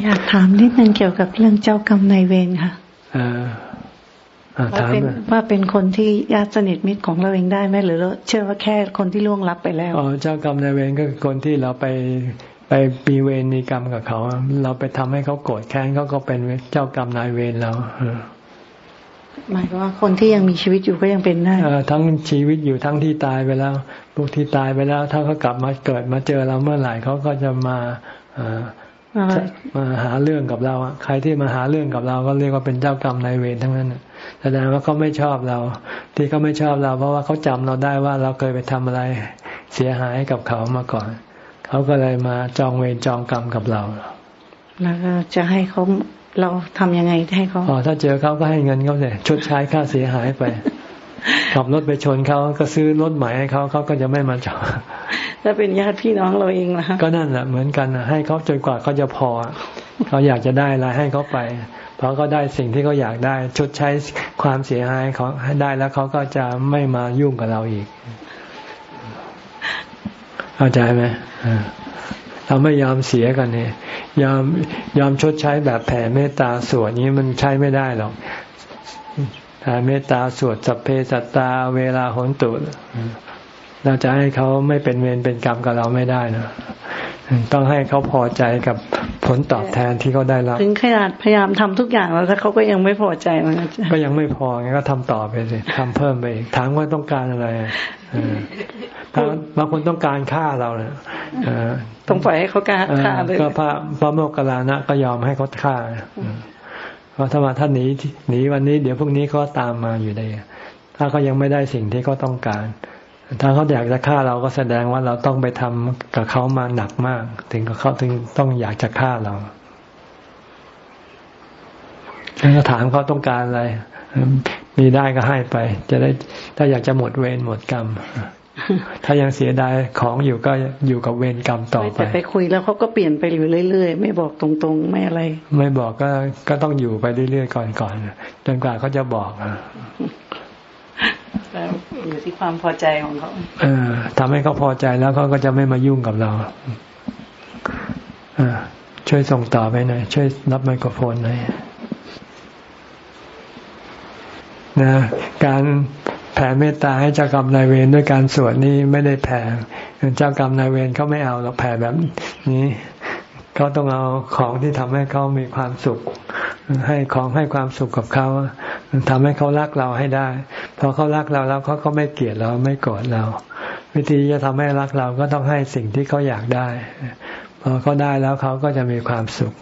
อยากถามนิดนึงเกี่ยวกับเรื่องเจ้ากรรมนายเวรค่ะว่าเป็นว่าเป็นคนที่ญาติสนิทมิตรของเราเองได้ไหมหรือเชื่อว่าแค่คนที่ล่วงลับไปแล้วอ๋อเจ้ากรรมนายเวรก็คือคนที่เราไปไปมีเวรมีกรรมกับเขา เราไปทำให้เขาโกรธแค้นเขาก็เป็นเจ้ากรรมนายเวรเราหมายว่าคนที่ยังมีชีวิตอยู่ก็ยังเป็นได้ทั้งชีวิตอยู่ทั้งที่ตายไปแล้วพวกที่ตายไปแล้ว ถ้าเขากลับมาเกิดมาเจอเราเมื่อไหร่เขาก็จะมา มาหาเรื่องกับเราใครที่มาหาเรื่องกับเราก็เรียกว่าเป็นเจ้ากรรมนายเวรทั้งนั้นแสดงว่าเขาไม่ชอบเรา ที่เขาไม่ชอบเรา เพราะว่าเขาจำเราได้ว่าเราเคยไปทำอะไรเสียหายกับเขามาก่อน เขาก็เลยมาจองเวรจองกรรมกับเรา แล้วจะให้เขาเราทำยังไงให้เขาอ๋อถ้าเจอเขาก็ให้เงินเขาเลยชดใช้ค่าเสียหายไป ขับรถไปชนเขาก็ซื้อรถใหม่ให้เขาเขาก็จะไม่มาจอดถ้าเป็นญาติพี่น้องเราเองนะก็นั่นแหละเหมือนกันให้เขาจนกว่าเขาจะพอ เขาอยากจะได้อะไรให้เขาไปเพราะเขาได้สิ่งที่เขาอยากได้ชดใช้ความเสียหายเขาให้ได้แล้วเขาก็จะไม่มายุ่งกับเราอีก เข้าใจไหมเราไม่ยอมเสียกันเนี่ยยอมยอมชดใช้แบบแผ่เมตตาส่วนนี้มันใช้ไม่ได้หรอก เมตตาสวดสัพเพสัตตาเวลาหนตุเราจะให้เขาไม่เป็นเวรเป็นกรรมกับเราไม่ได้นะต้องให้เขาพอใจกับผลตอบแทนที่เขาได้รับถึงขนาดพยายามทำทุกอย่างแล้วถ้าเขาก็ยังไม่พอใจมันก็ยังไม่พอไงก็ทำต่อไปสิทำเพิ่มไปอีกถามว่าต้องการอะไรบางคนต้องการฆ่าเราเนี่ยต้องปล่อยให้เขาฆ่าเลยก็พระพระโมกขลานะก็ยอมให้เขาฆ่า เพราะถ้ามาท่านหนีหนีวันนี้ เดี๋ยวพรุ่งนี้เขาตามมาอยู่ดีถ้าเขายังไม่ได้สิ่งที่เขาต้องการ ถ้าเขาอยากจะฆ่าเราก็แสดงว่าเราต้องไปทำกับเขามาหนักมาก ถึงกับเขาถึงต้องอยากจะฆ่าเราฉันก็ถามเขาต้องการอะไร มีได้ก็ให้ไป จะได้ถ้าอยากจะหมดเวรหมดกรรม ถ้ายังเสียดายของอยู่ก็อยู่กับเวรกรรมต่อไปแต่ไปคุยแล้วเขาก็เปลี่ยนไปอยู่เรื่อย ๆ ไม่บอกตรงๆ ไม่อะไร ไม่บอกก็ก็ต้องอยู่ไปเรื่อยๆก่อนๆจนกว่าเขาจะบอกอะแล้วอยู่ที่ความพอใจของเขาเออทำให้เขาพอใจแล้วเขาก็จะไม่มายุ่งกับเราอ่าช่วยส่งต่อไปหน่อยช่วยรับไมโครโฟนหน่อยนะ การ แผ่เมตตาให้เจ้ากรรมนายเวรด้วยการสวดนี่ไม่ได้แผ่เจ้ากรรมนายเวรเขาไม่เอาเราแผ่แบบนี้เขาต้องเอาของที่ทำให้เขามีความสุข ให้ของให้ความสุขกับเขาทำให้เขารักเราให้ได้พอเขารักเราแล้วเขาก็ไม่เกลียดเราไม่โกรธเรา วิธีจะทำให้รักเราก็ต้องให้สิ่งที่เขาอยากได้พอเขาได้แล้วเขาก็จะมีความสุข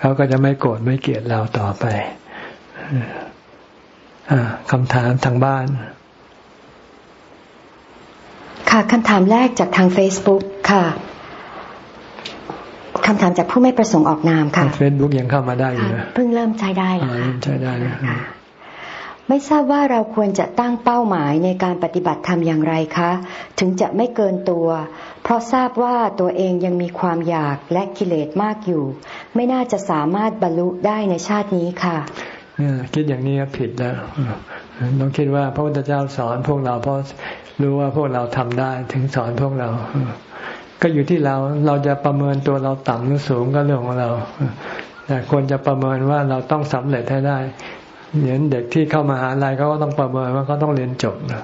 เขาก็จะไม่โกรธไม่เกลียดเราต่อไปคำถามทางบ้าน ค่ะคำถามแรกจากทาง Facebook ค่ะคำถามจากผู้ไม่ประสงค์ออกนามค่ะเฟซบุ๊กยังเข้ามาได้อยู่เพิ่งเริ่มใช้ได้แล้วเริ่มใช้ได้ไม่ทราบว่าเราควรจะตั้งเป้าหมายในการปฏิบัติธรรมอย่างไรคะ ถึงจะไม่เกินตัว เพราะทราบว่าตัวเองยังมีความอยากและกิเลสมากอยู่ ไม่น่าจะสามารถบรรลุได้ในชาตินี้ค่ะคิดอย่างนี้ผิดแล้วต้องคิดว่าพระพุทธเจ้าสอนพวกเราเพราะ รู้ว่าพวกเราทำได้ถึงสอนพวกเรา ก็อยู่ที่เราเราจะประเมินตัวเราต่ำหรือสูงก็เรื่องของเราแต่ควรจะประเมินว่าเราต้องสำเร็จให้ได้เหมือนเด็กที่เข้ามาหาลัยเขาก็ต้องประเมินว่าเขาต้องเรียนจบนะ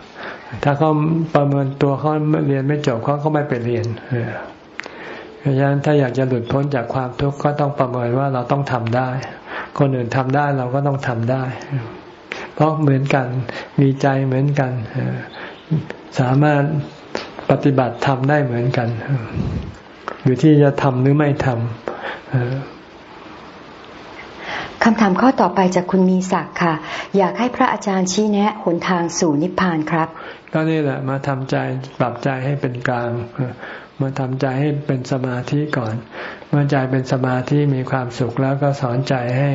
ถ้าเขาประเมินตัวเขาเรียนไม่จบเขาก็ไม่ไปเรียนเพราะฉะนั้นถ้าอยากจะหลุดพ้นจากความทุกข์ก็ต้องประเมินว่าเราต้องทำได้ คนอื่นทำได้เราก็ต้องทำได้ เพราะเหมือนกันมีใจเหมือนกัน สามารถปฏิบัติทำได้เหมือนกัน อยู่ที่จะทำหรือไม่ทำคำถามข้อต่อไปจากคุณมีศักดิ์ค่ะ อยากให้พระอาจารย์ชี้แนะหนทางสู่นิพพานครับ ก็นี่แหละมาทำใจปรับใจให้เป็นกลางมาทำใจให้เป็นสมาธิก่อน เมื่อใจเป็นสมาธิมีความสุขแล้วก็สอนใจให้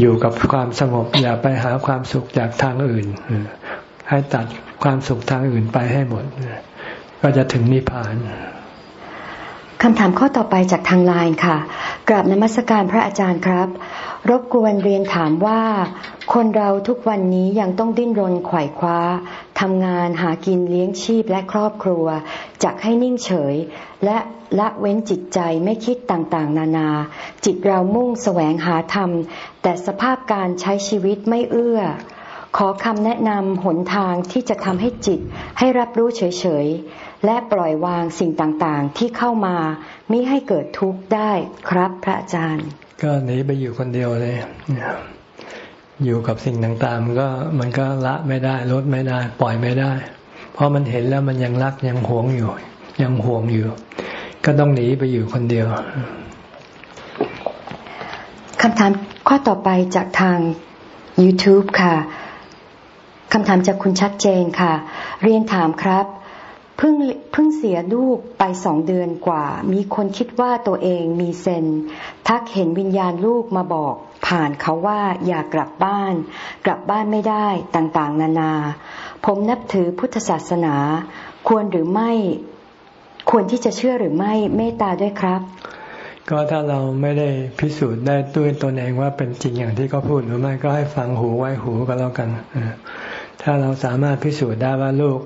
อยู่กับความสงบอย่าไปหาความสุขจากทางอื่น ให้ตัดความสุขทางอื่นไปให้หมด ก็จะถึงนิพพานคำถามข้อต่อไปจากทางไลน์ค่ะ กราบนมัสการพระอาจารย์ครับ รบกวนเรียนถามว่า คนเราทุกวันนี้ยังต้องดิ้นรนไขว่คว้าทำงานหากินเลี้ยงชีพและครอบครัวจักให้นิ่งเฉย และละเว้นจิตใจไม่คิดต่างๆ นานา จิตเรามุ่งแสวงหาธรรม แต่สภาพการใช้ชีวิตไม่เอื้อ ขอคำแนะนำหนทางที่จะทำให้จิตให้รับรู้เฉยและปล่อยวางสิ่งต่างๆ ที่เข้ามามิให้เกิดทุกข์ได้ครับพระอาจารย์ ก็หนีไปอยู่คนเดียวเลย อยู่กับสิ่งต่างๆ มันก็มันก็ละไม่ได้ลดไม่ได้ ปล่อยไม่ได้ เพราะมันเห็นแล้วมันยังรักยังหวงอยู่ ยังห่วงอยู่ ก็ต้องหนีไปอยู่คนเดียวคำถามข้อต่อไปจากทาง YouTube ค่ะ คำถามจากคุณชัดเจนค่ะ เรียนถามครับเพิ่งเพิ่งเสียลูกไปสองเดือนกว่า มีคนคิดว่าตัวเองมีเซนทักเห็นวิญญาณลูกมาบอก ผ่านเขาว่าอยากกลับบ้าน กลับบ้านไม่ได้ต่างๆ นานา ผมนับถือพุทธศาสนา ควรหรือไม่ ควรที่จะเชื่อหรือไม่เมตตาด้วยครับ ก็ถ้าเราไม่ได้พิสูจน์ได้ด้วยตนเองว่าเป็นจริงอย่างที่เขาพูดหรือไม่ก็ให้ฟังหูไว้หูก็แล้วกัน ถ้าเราสามารถพิสูจน์ได้ว่าลูก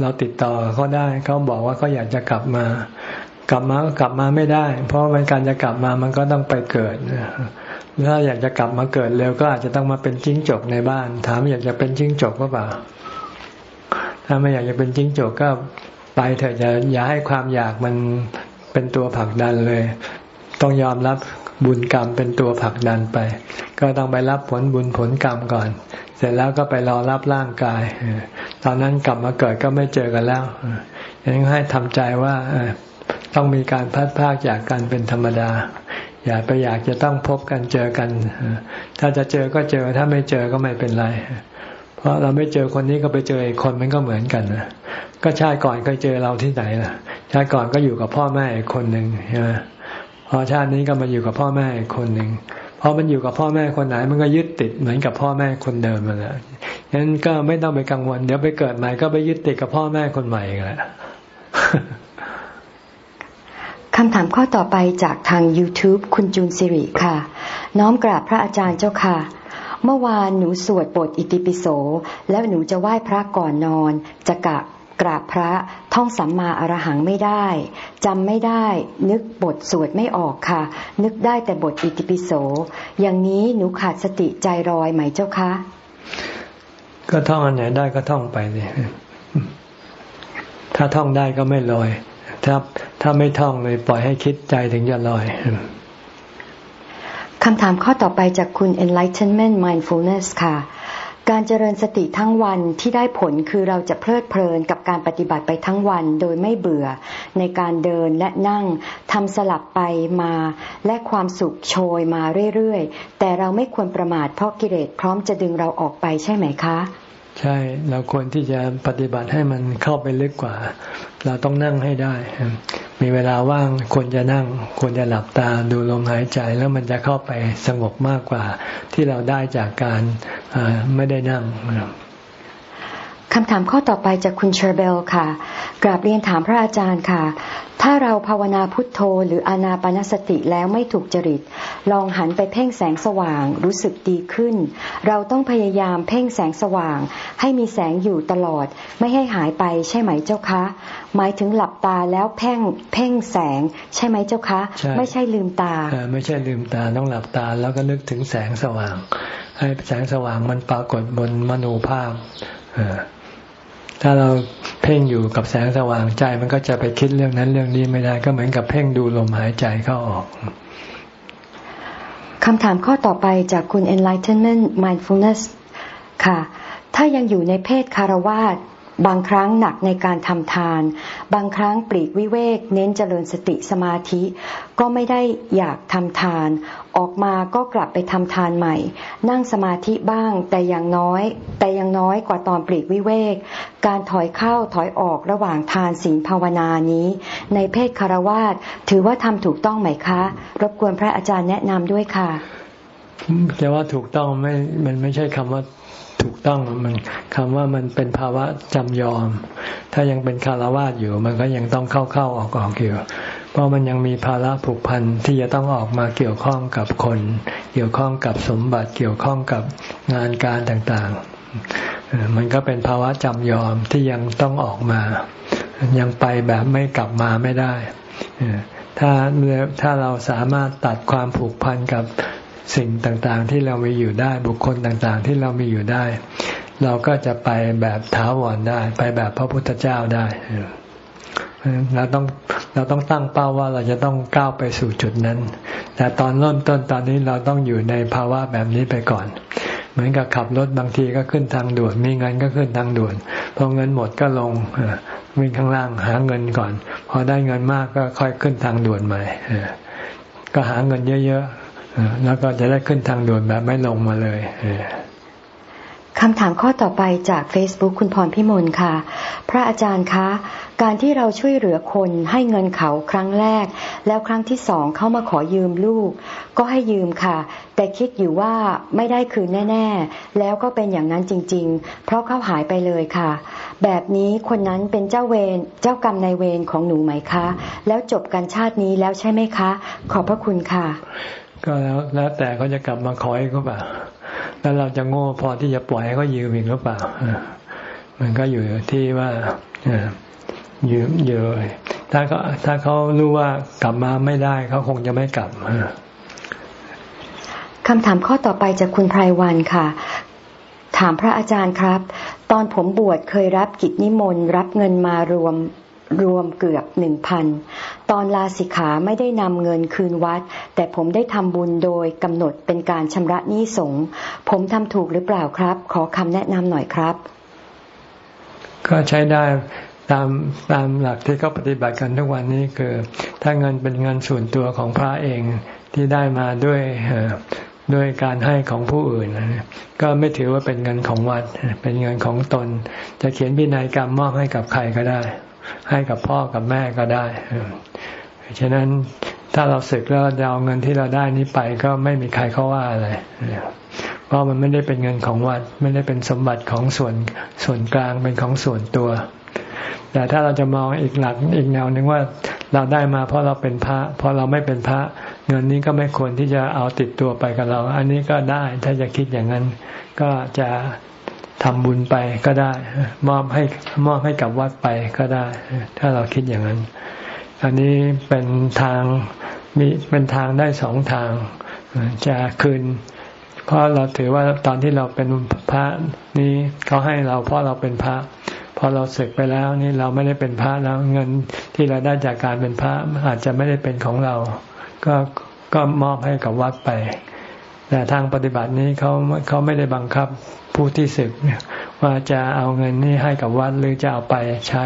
เราติดต่อเขาได้เขาบอกว่าเขาอยากจะกลับมา กลับมาก็กลับมาไม่ได้ เพราะมันการจะกลับมามันก็ต้องไปเกิดถ้าอยากจะกลับมาเกิดเร็วก็อาจจะต้องมาเป็นจิ้งจกในบ้าน ถามอยากจะเป็นจิ้งจกก็เปล่า ถ้าไม่อยากจะเป็นจิ้งจกก็ไปเถอะอย่าอย่าให้ความอยากมันเป็นตัวผลักดันเลย ต้องยอมรับบุญกรรมเป็นตัวผลักดันไป ก็ต้องไปรับผลบุญผลกรรมก่อน เสร็จแล้วก็ไปรอรับร่างกาย ตอนนั้นกลับมาเกิดก็ไม่เจอกันแล้วยังให้ทำใจว่าต้องมีการพัดพากจากกันเป็นธรรมดา อย่าไปอยากจะต้องพบกันเจอกัน ถ้าจะเจอก็เจอถ้าไม่เจอก็ไม่เป็นไร เพราะเราไม่เจอคนนี้ก็ไปเจออีกคนมันก็เหมือนกันนะก็ชาติก่อนเคยเจอเราที่ไหนล่ะ ชาติก่อนก็อยู่กับพ่อแม่อีกคนหนึ่งใช่ไหม พอชาตินี้ก็มาอยู่กับพ่อแม่คนหนึ่งพอมันอยู่กับพ่อแม่คนไหน มันก็ยึดติดเหมือนกับพ่อแม่คนเดิมมาแล้วงั้นก็ไม่ต้องไปกังวล เดี๋ยวไปเกิดใหม่ก็ไปยึดติดกับพ่อแม่คนใหม่อีกแล้วคำถามข้อต่อไปจากทาง YouTube คุณจูนสิริค่ะ น้อมกราบพระอาจารย์เจ้าค่ะ เมื่อวานหนูสวดบทอิติปิโส แล้วหนูจะไหว้พระก่อนนอน จะกะ กราบพระท่องสัมมาอรหังไม่ได้จำไม่ได้ นึกบทสวดไม่ออกค่ะ นึกได้แต่บทอิติปิโส อย่างนี้หนูขาดสติใจรอยไหมเจ้าคะ ก็ท่องอันไหนได้ก็ท่องไปเลยถ้าท่องได้ก็ไม่ลอย ถ้าถ้าไม่ท่องเลยปล่อยให้คิดใจถึงจะลอยคำถามข้อต่อไปจากคุณ Enlightenment Mindfulness ค่ะ การเจริญสติทั้งวันที่ได้ผลคือเราจะเพลิดเพลินกับการปฏิบัติไปทั้งวันโดยไม่เบื่อในการเดินและนั่งทำสลับไปมาและความสุขโชยมาเรื่อยๆ แต่เราไม่ควรประมาทเพราะกิเลสพร้อมจะดึงเราออกไปใช่ไหมคะ ใช่เราควรที่จะปฏิบัติให้มันเข้าไปลึกกว่า เราต้องนั่งให้ได้ มีเวลาว่างควรจะนั่ง ควรจะหลับตาดูลมหายใจแล้วมันจะเข้าไปสงบมากกว่าที่เราได้จากการไม่ได้นั่ง คำถามข้อต่อไปจากคุณเชอร์เบลค่ะ กราบเรียนถามพระอาจารย์ค่ะ ถ้าเราภาวนาพุทโธหรืออานาปนสติแล้วไม่ถูกจริต ลองหันไปเพ่งแสงสว่างรู้สึกดีขึ้น เราต้องพยายามเพ่งแสงสว่าง ให้มีแสงอยู่ตลอด ไม่ให้หายไปใช่ไหมเจ้าคะ หมายถึงหลับตาแล้วเพ่งเพ่งแสงใช่ไหมเจ้าคะ ไม่ใช่ลืมตา ไม่ใช่ลืมตาต้องหลับตาแล้วก็นึกถึงแสงสว่าง ให้แสงสว่างมันปรากฏบนมโนภาพ ถ้าเราเพ่งอยู่กับแสงสว่างใจ มันก็จะไปคิดเรื่องนั้นเรื่องนี้ไม่ได้ ก็เหมือนกับเพ่งดูลมหายใจเข้าออกคำถามข้อต่อไปจากคุณ Enlightenment Mindfulness ค่ะ ถ้ายังอยู่ในเพศคารวาส บางครั้งหนักในการทำทาน บางครั้งปลีกวิเวก เน้นเจริญสติสมาธิ ก็ไม่ได้อยากทำทาน ออกมาก็กลับไปทำทานใหม่ นั่งสมาธิบ้างแต่อย่างน้อย แต่ยังน้อยกว่าตอนปลีกวิเวก การถอยเข้าถอยออกระหว่างทานศีลภาวนานี้ ในเพศคารวาสถือว่าทำถูกต้องไหมคะ รบกวนพระอาจารย์แนะนำด้วยค่ะ จะว่าถูกต้องไม่ มันไม่ใช่คำว่าถูกต้องมันคำว่ามันเป็นภาวะจำยอม ถ้ายังเป็นคารวาสอยู่ มันก็ยังต้องเข้าเข้าออกออกอยู่เพราะมันยังมีภาระผูกพันที่จะต้องออกมาเกี่ยวข้องกับคน เกี่ยวข้องกับสมบัติเกี่ยวข้องกับงานการต่างๆ มันก็เป็นภาวะจำยอมที่ยังต้องออกมา ยังไปแบบไม่กลับมาไม่ได้ถ้าถ้าเราสามารถตัดความผูกพันกับ สิ่งต่างๆที่เรามีอยู่ได้ บุคคลต่างๆที่เรามีอยู่ได้ เราก็จะไปแบบถาวรได้ ไปแบบพระพุทธเจ้าได้เราต้องเราต้องตั้งเป้าว่าเราจะต้องก้าวไปสู่จุดนั้น แต่ตอนเริ่มต้นตอนนี้เราต้องอยู่ในภาวะแบบนี้ไปก่อน เหมือนกับขับรถบางทีก็ขึ้นทางด่วน มีเงินก็ขึ้นทางด่วน พอเงินหมดก็ลงวิ่งข้างล่างหาเงินก่อน พอได้เงินมากก็ค่อยขึ้นทางด่วนใหม่ก็หาเงินเยอะ แล้วก็จะได้ขึ้นทางด่วนแบบไม่ลงมาเลยคำถามข้อต่อไปจาก Facebook คุณพรพิมลค่ะ พระอาจารย์คะ การที่เราช่วยเหลือคนให้เงินเขาครั้งแรก แล้วครั้งที่สองเขามาขอยืมลูก ก็ให้ยืมค่ะ แต่คิดอยู่ว่าไม่ได้คืนแน่ ๆ แล้วก็เป็นอย่างนั้นจริง ๆ เพราะเขาหายไปเลยค่ะ แบบนี้คนนั้นเป็นเจ้าเวรเจ้ากรรมนายเวรของหนูไหมคะ แล้วจบกันชาตินี้แล้วใช่ไหมคะ ขอบพระคุณค่ะ ก็แล้วแล้วแต่เขาจะกลับมาขออีกหรือเปล่า แล้วเราจะโง่พอที่จะปล่อยให้เขายืมอีกหรือเปล่า มันก็อยู่ที่ว่ายืมเยอะถ้าเขาถ้าเขารู้ว่ากลับมาไม่ได้เขาคงจะไม่กลับคำถามข้อต่อไปจากคุณไพรวันค่ะ ถามพระอาจารย์ครับ ตอนผมบวชเคยรับกิจนิมนต์รับเงินมารวม รวมเกือบหนึ่งพันตอนลาสิกขาไม่ได้นำเงินคืนวัด แต่ผมได้ทำบุญโดยกำหนดเป็นการชำระหนี้สงผมทำถูกหรือเปล่าครับ ขอคำแนะนำหน่อยครับ ก็ใช้ได้ตามตามหลักที่เขาปฏิบัติกันทุกวันนี้คือ ถ้าเงินเป็นเงินส่วนตัวของพระเองที่ได้มาด้วยด้วยการให้ของผู้อื่น ก็ไม่ถือว่าเป็นเงินของวัด เป็นเงินของตน จะเขียนพินัยกรรมมอบให้กับใครก็ได้ ให้กับพ่อกับแม่ก็ได้ฉะนั้นถ้าเราศึกแล้วเราเอาเงินที่เราได้นี้ไปก็ไม่มีใครเขาว่าอะไรเพราะมันไม่ได้เป็นเงินของวัด ไม่ได้เป็นสมบัติของส่วนส่วนกลางเป็นของส่วนตัว แต่ถ้าเราจะมองอีกหลักอีกแนวหนึ่งว่าเราได้มาเพราะเราเป็นพระเพอเราไม่เป็นพระ เงินนี้ก็ไม่ควรที่จะเอาติดตัวไปกับเรา อันนี้ก็ได้ถ้าจะคิดอย่างนั้น ก็จะ ทำบุญไปก็ได้ มอบให้มอบให้กับวัดไปก็ได้ ถ้าเราคิดอย่างนั้น อันนี้เป็นทางมีเป็นทางได้สองทาง จะคืน เพราะเราถือว่าตอนที่เราเป็นพระนี้เขาให้เราเพราะเราเป็นพระพอเราศึกไปแล้วนี่เราไม่ได้เป็นพระแล้วเงินที่เราได้จากการเป็นพระอาจจะไม่ได้เป็นของเรา ก็ก็มอบให้กับวัดไป แต่ทางปฏิบัตินี้เขาเขาไม่ได้บังคับผู้ที่ศึกว่าจะเอาเงินนี้ให้กับวัดหรือจะเอาไปใช้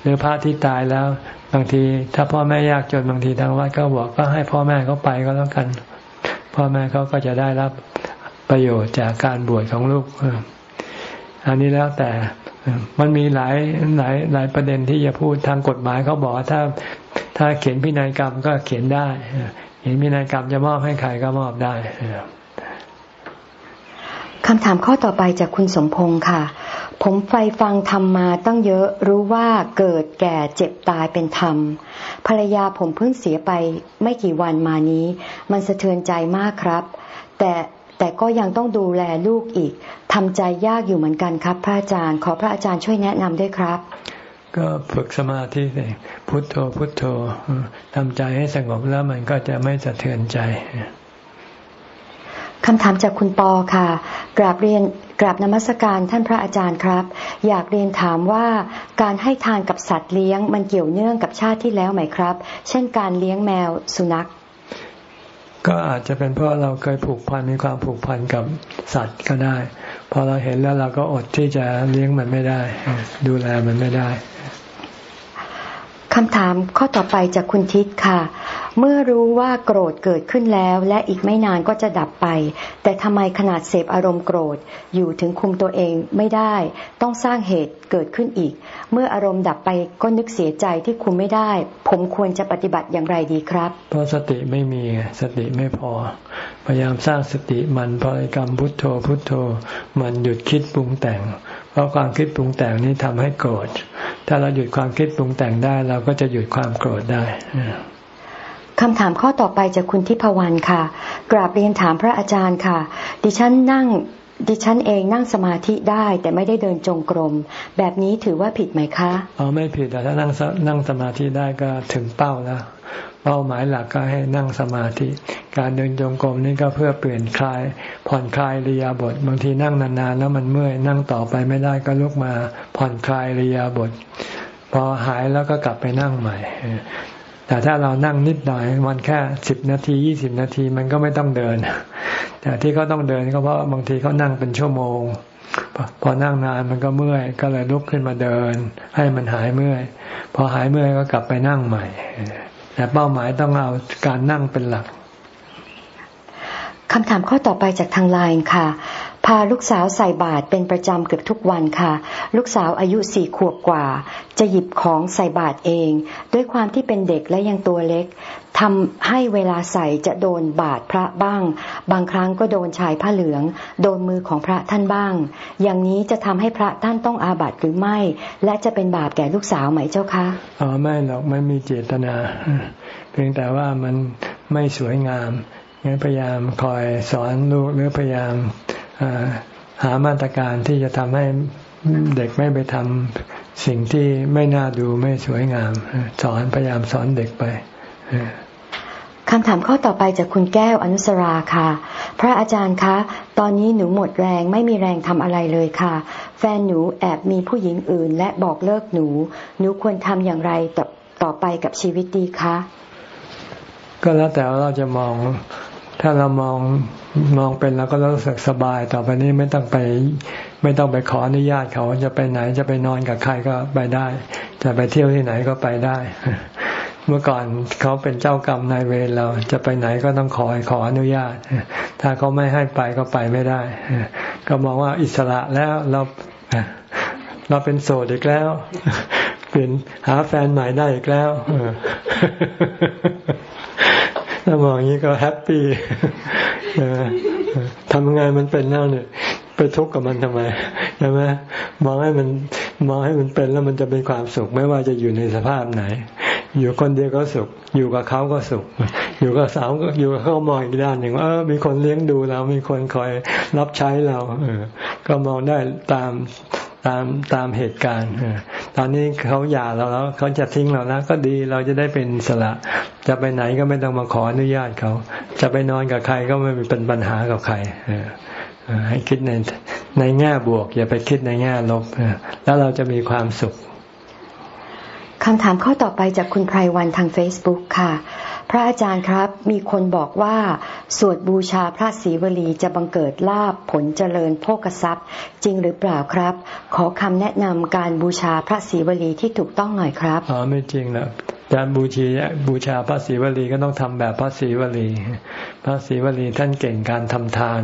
หรือพระที่ตายแล้วบางที ถ้าพ่อแม่ยากจนบางทีทางวัดก็บอกก็ให้พ่อแม่เขาไปก็แล้วกัน พ่อแม่เขาก็จะได้รับประโยชน์จากการบวชของลูกอันนี้แล้วแต่มันมีหลายหลายหลายประเด็นที่จะพูดทางกฎหมายเขาบอกว่าถ้าถ้าเขียนพินัยกรรมก็เขียนได้เขียนพินัยกรรมจะมอบให้ใครก็มอบได้ คำถามข้อต่อไปจากคุณสมพงศ์ค่ะ ผมไฟฟังธรรมมาตั้งเยอะรู้ว่าเกิดแก่เจ็บตายเป็นธรรม ภรรยาผมเพิ่งเสียไปไม่กี่วันมานี้ มันสะเทือนใจมากครับ แต่แต่ก็ยังต้องดูแลลูกอีกทำใจยากอยู่เหมือนกันครับ พระอาจารย์ขอพระอาจารย์ช่วยแนะนำด้วยครับ ก็ฝึกสมาธิเลยพุทโธพุทโธทำใจให้สงบแล้วมันก็จะไม่สะเทือนใจ คำถามจากคุณปอค่ะ กราบเรียนกราบนมัสการท่านพระอาจารย์ครับ อยากเรียนถามว่าการให้ทานกับสัตว์เลี้ยง มันเกี่ยวเนื่องกับชาติที่แล้วไหมครับ เช่นการเลี้ยงแมวสุนัข ก็อาจจะเป็นเพราะเราเคยผูกพันมีความผูกพันกับสัตว์ก็ได้ พอเราเห็นแล้วเราก็อดที่จะเลี้ยงมันไม่ได้ ดูแลมันไม่ได้ คำถามข้อต่อไปจากคุณทิศค่ะ เมื่อรู้ว่าโกรธเกิดขึ้นแล้ว และอีกไม่นานก็จะดับไป แต่ทำไมขนาดเสพอารมณ์โกรธ อยู่ถึงคุมตัวเองไม่ได้ ต้องสร้างเหตุเกิดขึ้นอีก เมื่ออารมณ์ดับไปก็นึกเสียใจที่คุมไม่ได้ ผมควรจะปฏิบัติอย่างไรดีครับ เพราะสติไม่มีสติไม่พอ พยายามสร้างสติมันพริกรรมพุทโธพุทโธ มันหยุดคิดปรุงแต่ง เพราะความคิดปรุงแต่งนี้ทำให้โกรธ ถ้าเราหยุดความคิดปรุงแต่งได้ เราก็จะหยุดความโกรธได้คำถามข้อต่อไปจากคุณทิพวรรณค่ะ กราบเรียนถามพระอาจารย์ค่ะ ดิฉันนั่งดิฉันเองนั่งสมาธิได้ แต่ไม่ได้เดินจงกรม แบบนี้ถือว่าผิดไหมคะอ๋อไม่ผิดแต่ถ้านั่งนั่งสมาธิได้ก็ถึงเป้าแล้ว เป้าหมายหลักก็ให้นั่งสมาธิ การเดินจงกรมนี่ก็เพื่อเปลี่ยนคลายผ่อนคลายริยาบทบางทีนั่งนานๆแล้วมันเมื่อยนั่งต่อไปไม่ได้ก็ลุกมาผ่อนคลายริยาบท พอหายแล้วก็กลับไปนั่งใหม่แต่ถ้าเรานั่งนิดหน่อยวันแค่สิบนาทียี่สิบนาทีมันก็ไม่ต้องเดิน แต่ที่เขาต้องเดินก็เพราะบางทีเขานั่งเป็นชั่วโมง พอนั่งนานมันก็เมื่อย ก็เลยลุกขึ้นมาเดิน ให้มันหายเมื่อย พอหายเมื่อยก็กลับไปนั่งใหม่ แต่เป้าหมายต้องเอาการนั่งเป็นหลักคำถามข้อต่อไปจากทางไลน์ค่ะ พาลูกสาวใส่บาตรเป็นประจำเกือบทุกวันค่ะ ลูกสาวอายุสี่ขวบกว่า จะหยิบของใส่บาตรเอง ด้วยความที่เป็นเด็กและยังตัวเล็กทำให้เวลาใส่จะโดนบาดพระบ้าง บางครั้งก็โดนชายผ้าเหลือง โดนมือของพระท่านบ้าง อย่างนี้จะทำให้พระท่านต้องอาบัติหรือไม่ และจะเป็นบาปแก่ลูกสาวไหมเจ้าคะอ๋อไม่หรอกไม่มีเจตนา เพียงแต่ว่ามันไม่สวยงามงั้นพยายามคอยสอนลูกหรือพยายาม หามาตรการที่จะทำให้เด็กไม่ไปทำสิ่งที่ไม่น่าดูไม่สวยงาม สอนพยายามสอนเด็กไปคำถามข้อต่อไปจากคุณแก้วอนุสราค่ะ พระอาจารย์คะ ตอนนี้หนูหมดแรงไม่มีแรงทำอะไรเลยค่ะ แฟนหนูแอบมีผู้หญิงอื่น และบอกเลิกหนู หนูควรทำอย่างไรต่อต่อไปกับชีวิตดีคะ ก็แล้วแต่ว่าเราจะมอง ถ้าเรามองมองเป็นแล้วก็รู้สึกสบายต่อไปนี้ไม่ต้องไป ไม่ต้องไปขออนุญาตเขาจะไปไหนจะไปนอนกับใครก็ไปได้ จะไปเที่ยวที่ไหนก็ไปได้ เมื่อก่อนเขาเป็นเจ้ากรรมนายเวรเราจะไปไหนก็ต้องขอขออนุญาต ถ้าเขาไม่ให้ไปก็ไปไม่ได้ ก็มองว่าอิสระแล้วเราเราเป็นโสดอีกแล้ว เปลี่ยนหาแฟนใหม่ได้อีกแล้ว ถ้ามองอย่างนี้ก็แฮปปี้ทำงานมันเป็นแล้วเนี่ยไปทุกข์กับมันทำไมใช่ไหมมองให้มันมองให้มันเป็นแล้วมันจะเป็นความสุขไม่ว่าจะอยู่ในสภาพไหน อยู่คนเดียวก็สุข อยู่กับเขาก็สุข อยู่กับสาวก็อยู่กับเขามองอีกด้านหนึ่งเออ มีคนเลี้ยงดูเรา มีคนคอยรับใช้เราเออก็มองได้ตามตามตามเหตุการณ์ตอนนี้เขาหย่าเราแล้วเขาจะทิ้งเราแล้วก็ดีเราจะได้เป็นสละ จะไปไหนก็ไม่ต้องมาขออนุญาตเขา จะไปนอนกับใครก็ไม่เป็นปัญหากับใครให้คิดในในแง่บวก อย่าไปคิดในแง่ลบแล้วเราจะมีความสุข คำถามข้อต่อไปจากคุณไพรวันทาง Facebook ค่ะ พระอาจารย์ครับ มีคนบอกว่า สวดบูชาพระศรีวลีจะบังเกิดลาบผลเจริญโภกทรัพย์ จริงหรือเปล่าครับ ขอคำแนะนำการบูชาพระศรีวลีที่ถูกต้องหน่อยครับ อ๋อไม่จริงนะ จะบูชีบูชาพระศรีวลีก็ต้องทำแบบพระศรีวลี พระศรีวลีท่านเก่งการทำทาน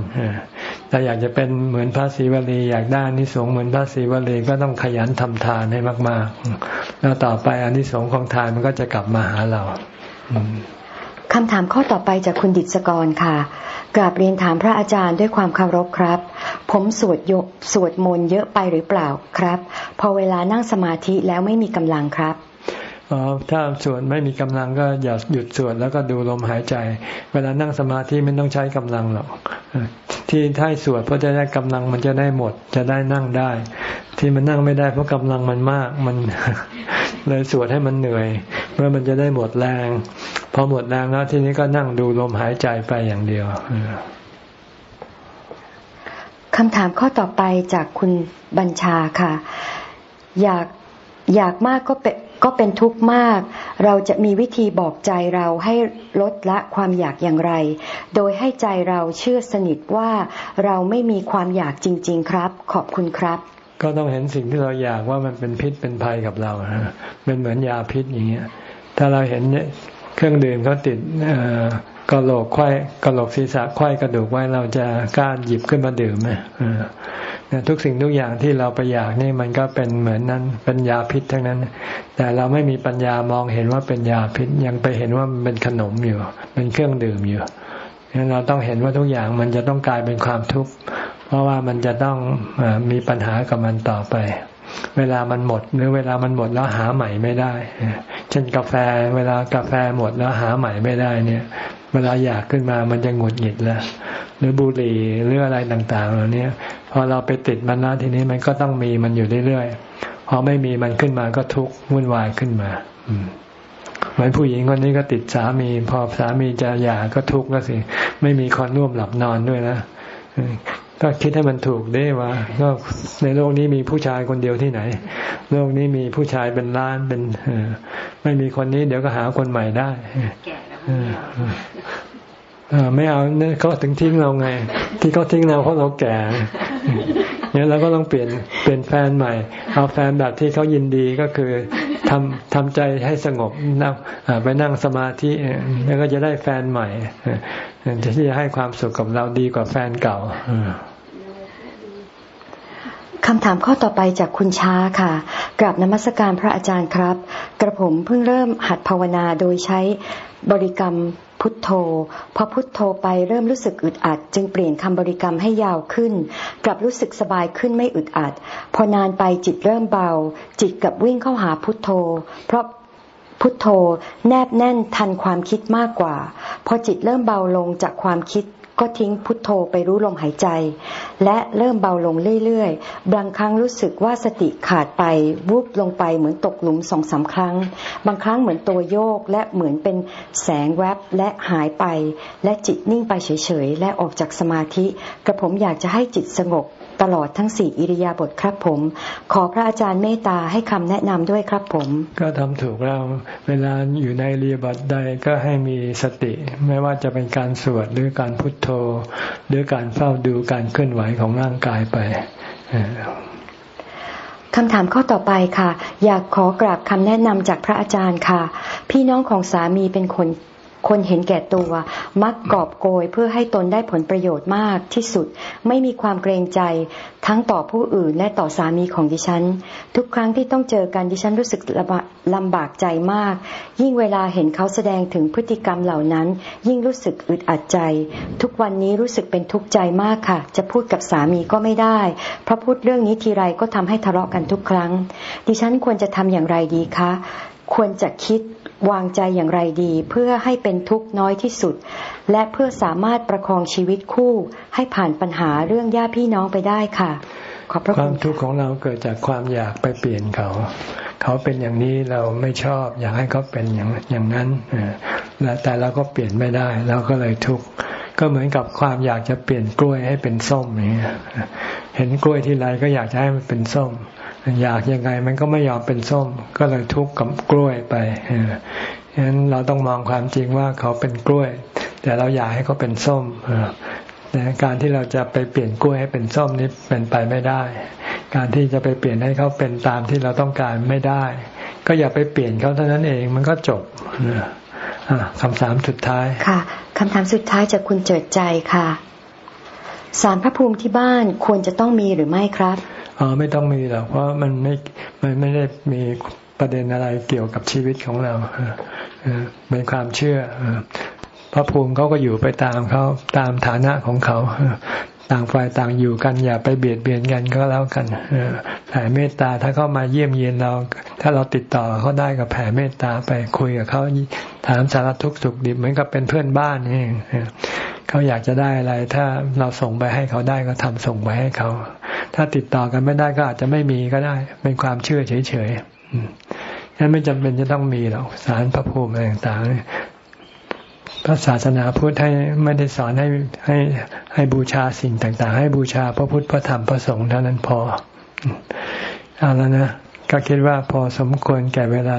แต่อยากจะเป็นเหมือนพระศรีวลี อยากได้อนิสงส์เหมือนพระศรีวลีก็ต้องขยันทำทานให้มาก ๆ แล้วต่อไปอนิสงส์ของทานมันก็จะกลับมาหาเราคำถามข้อต่อไปจากคุณดิษกรค่ะ กราบเรียนถามพระอาจารย์ด้วยความเคารพครับ ผมสวดยสวดมนต์เยอะไปหรือเปล่าครับ พอเวลานั่งสมาธิแล้วไม่มีกำลังครับ ถ้าสวดไม่มีกำลังก็อย่าหยุดสวดแล้วก็ดูลมหายใจ เวลานั่งสมาธิไม่ต้องใช้กำลังหรอกที่ท้ายสวดเพราะจะได้กำลังมันจะได้หมด จะได้นั่งได้ ที่มันนั่งไม่ได้เพราะกำลังมันมากมันเลยสวดให้มันเหนื่อย เมื่อมันจะได้หมดแรงพอหมดแรงแล้วทีนี้ก็นั่งดูลมหายใจไปอย่างเดียวคำถามข้อต่อไปจากคุณบัญชาค่ะ อยากอยากมากก็เป็น ก็เป็นทุกข์มาก เราจะมีวิธีบอกใจเราให้ลดละความอยากอย่างไร โดยให้ใจเราเชื่อสนิทว่าเราไม่มีความอยากจริง ๆ ครับ ขอบคุณครับ ก็ต้องเห็นสิ่งที่เราอยากว่ามันเป็นพิษเป็นภัยกับเราเป็นเหมือนยาพิษอย่างเงี้ย ถ้าเราเห็นเนี่ยเครื่องดื่มเขาติดกระโหลกควายกระโหลกศีรษะควายกระดูกไว้เราจะกล้าหยิบขึ้นมาดื่มไหม ทุกสิ่งทุกอย่างที่เราไปอยากนี่มันก็เป็นเหมือนนั้นเป็นยาพิษทั้งนั้น แต่เราไม่มีปัญญามองเห็นว่าเป็นยาพิษยังไปเห็นว่ามันเป็นขนมอยู่เป็นเครื่องดื่มอยู่ฉะนั้นเราต้องเห็นว่าทุกอย่างมันจะต้องกลายเป็นความทุกข์เพราะว่ามันจะต้องมีปัญหากับมันต่อไป เวลามันหมดหรือเวลามันหมดแล้วหาใหม่ไม่ได้ เช่นกาแฟเวลากาแฟหมดแล้วหาใหม่ไม่ได้เนี่ย เวลาอยากขึ้นมามันจะหงุดหงิดแล้วหรือบุหรี่หรืออะไรต่างๆเหล่านี้พอเราไปติดมันแล้วทีนี้มันก็ต้องมีมันอยู่เรื่อยๆพอไม่มีมันขึ้นมาก็ทุกข์วุ่นวายขึ้นมา อืมเหมือนผู้หญิงคนนี้ก็ติดสามี พอสามีจะหย่าก็ทุกข์ก็สิ ไม่มีคนร่วมหลับนอนด้วยนะก็คิดให้มันถูกได้ว่าก็ในโลกนี้มีผู้ชายคนเดียวที่ไหน โลกนี้มีผู้ชายเป็นล้านเป็นไม่มีคนนี้เดี๋ยวก็หาคนใหม่ได้ ไม่เอาเนี่ยเขาถึงทิ้งเราไง ที่เขาทิ้งเราเพราะเราแก่เนี่ยเราก็ต้องเปลี่ยนเปลี่ยนแฟนใหม่ เอาแฟนแบบที่เขายินดีก็คือทำทำใจให้สงบนั่งไปนั่งสมาธิแล้วก็จะได้แฟนใหม่ที่จะให้ความสุขกับเราดีกว่าแฟนเก่า คำถามข้อต่อไปจากคุณช้าค่ะกราบนมัสการพระอาจารย์ครับ กระผมเพิ่งเริ่มหัดภาวนาโดยใช้บริกรรมพุทโธ พอพุทโธไปเริ่มรู้สึกอึดอัด จึงเปลี่ยนคำบริกรรมให้ยาวขึ้น กลับรู้สึกสบายขึ้นไม่อึดอัด พอนานไปจิตเริ่มเบา จิตกับวิ่งเข้าหาพุทโธ เพราะพุทโธ แนบแน่นทันความคิดมากกว่า พอจิตเริ่มเบาลงจากความคิด ก็ทิ้งพุทโธไปรู้ลมหายใจ และเริ่มเบาลงเรื่อยๆ บางครั้งรู้สึกว่าสติขาดไปวูบลงไปเหมือนตกหลุมสองสาครั้ง บางครั้งเหมือนตัวโยกและเหมือนเป็นแสงแวบและหายไป และจิตนิ่งไปเฉยๆ และออกจากสมาธิ กระผมอยากจะให้จิตสงบ ตลอดทั้งสี่อิริยาบถครับผม ขอพระอาจารย์เมตตาให้คำแนะนำด้วยครับผม ก็ทำถูกแล้วเวลาอยู่ในอิริยาบถใดก็ให้มีสติ ไม่ว่าจะเป็นการสวดหรือการพุทโธ หรือการเฝ้าดูการเคลื่อนไหวของร่างกายไปคำถามข้อต่อไปค่ะ อยากขอกราบคำแนะนำจากพระอาจารย์ค่ะ พี่น้องของสามีเป็นคน คนเห็นแก่ตัว มักกอบโกยเพื่อให้ตนได้ผลประโยชน์มากที่สุด ไม่มีความเกรงใจ ทั้งต่อผู้อื่นและต่อสามีของดิฉัน ทุกครั้งที่ต้องเจอกันดิฉันรู้สึกลำบากใจมาก ยิ่งเวลาเห็นเขาแสดงถึงพฤติกรรมเหล่านั้น ยิ่งรู้สึกอึดอัดใจ ทุกวันนี้รู้สึกเป็นทุกข์ใจมากค่ะ จะพูดกับสามีก็ไม่ได้ เพราะพูดเรื่องนี้ทีไรก็ทำให้ทะเลาะกันทุกครั้ง ดิฉันควรจะทำอย่างไรดีคะ ควรจะคิด วางใจอย่างไรดีเพื่อให้เป็นทุกข์น้อยที่สุด และเพื่อสามารถประคองชีวิตคู่ให้ผ่านปัญหาเรื่องญาติพี่น้องไปได้ค่ะ ขอบพระคุณความทุกข์ของเราเกิดจากความอยากไปเปลี่ยนเขา เขาเป็นอย่างนี้เราไม่ชอบ อยากให้เขาเป็นอย่างอย่างนั้นแต่เราก็เปลี่ยนไม่ได้ เราก็เลยทุกข์ก็เหมือนกับความอยากจะเปลี่ยนกล้วยให้เป็นส้มอย่างนี้เห็นกล้วยที่ไรก็อยากจะให้มันเป็นส้ม อยากยังไงมันก็ไม่ยอมเป็นส้ม ก็เลยทุกข์กับกล้วยไปฉะนั้นเราต้องมองความจริงว่าเขาเป็นกล้วย แต่เราอยากให้เขาเป็นส้มการที่เราจะไปเปลี่ยนกล้วยให้เป็นส้มนี้เป็นไปไม่ได้ การที่จะไปเปลี่ยนให้เขาเป็นตามที่เราต้องการไม่ได้ ก็อย่าไปเปลี่ยนเขาเท่านั้นเองมันก็จบคำถามสุดท้ายค่ะคำถามสุดท้ายจากคุณเจิดใจค่ะสารพระภูมิที่บ้านควรจะต้องมีหรือไม่ครับ อ๋อไม่ต้องมีหรอกเพราะมันไม่มันไม่ได้มีประเด็นอะไรเกี่ยวกับชีวิตของเราเป็นความเชื่อพระภูมิเขาก็อยู่ไปตามเขาตามฐานะของเขาต่างฝ่ายต่างอยู่กันอย่าไปเบียดเบียนกันก็แล้วกันแผ่เมตตาถ้าเขามาเยี่ยมเยียนเรา ถ้าเราติดต่อเขาได้ก็แผ่เมตตาไปคุยกับเขาถามสารทุกข์สุขดิบเหมือนกับเป็นเพื่อนบ้านเอง เขาอยากจะได้อะไร ถ้าเราส่งไปให้เขาได้ก็ทำส่งไปให้เขา ถ้าติดต่อกันไม่ได้ก็อาจจะไม่มีก็ได้ เป็นความเชื่อเฉยๆนั้นไม่จำเป็นจะต้องมีหรอกสารพระภูมิอะไรต่างๆพระศาสนาพุทธให้ไม่ได้สอนให้ให้ให้บูชาสิ่งต่าง ๆ ให้บูชาพระพุทธพระธรรมพระสงฆ์เท่านั้นพอเอาแล้วนะก็คิดว่าพอสมควรแก่เวลา